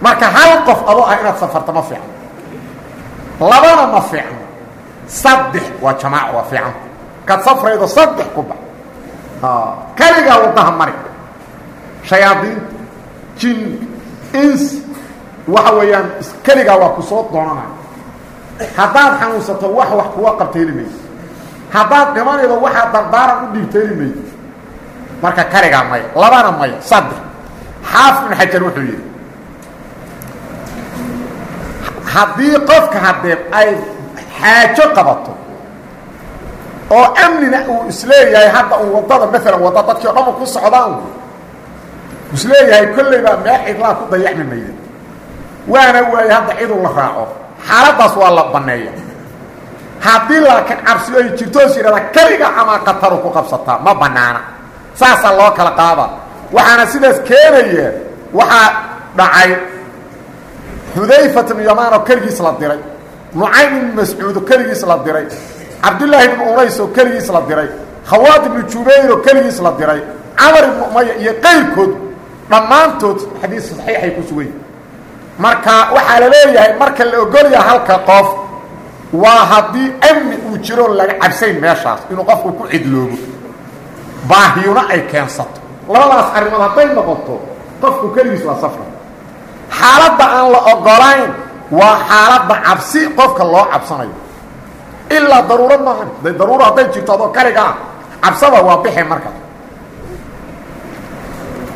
marka hal qof adoo ah inaad safarto ma fiicno. Labana ma fiicno. Saddex waa jamaaco waa fiicanta kaad safraydo saddex ku bax keligaa waddaha mari. Shayaadiinta jin ins waxa weeyaan keligaa waa ku soo doonanaya haddaad xanuunsato wax wax kuwa qabta heli mayso haddaad dhimanaydo waxaad dardaaran u dhiibta heli mayso marka keligaa maya labana maya saddex. Xaafid ibn xajar wuxuu yidhi haddii qofka haddee ay xaajo qabato oo amnina uu is leeyahay hadda uu waddada maalan wadda dadkii o ku socdaan is leeyahay kolleybaa meel cidlaa ku dayacmi mayda waana waaye hadda ciduu la raaco. Xaaladdaas waa la banneeya haddii laakiin cabsi ay jirtoos yidhahda keliga amaa qataru ku qabsataa ma bannaana. Saasaa loo kala qaada. Waxaana sidaas keenaya waxaa dhacay xudayfat ibnu yamaan oo keligiis la diray. Nucaym ibnu mascuud oo keligiis la diray. Cabdullaahi ibnu unays oo keligiis la diray. Khawaad ibnu jubayr oo keligiis la diray. Camar ibnu umaya iyo qayrkood dhammaantood xadiis saxiixay ku sugan marka waxaa la leeyahay marka la ogolaya halka qof waa haddii amni uu jiroon laga cabsayn meeshaas inuu qofku ku cidloobo. Baahiyuna ay keensato. Labadaas arrimood hadday noqoto qofku keligiis waa safra xaaladda aan la ogolayn waa xaaladda cabsi qofka loo cabsanayo. Ilaa daruuro maahan. Daruuro hadday jirto adoo kaliga ah cabsada waa bixe marka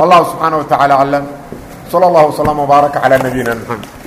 wallahu subxaana wa tacaala aclam sala allahu waslama wbaaraka calaa nabiyina mxamed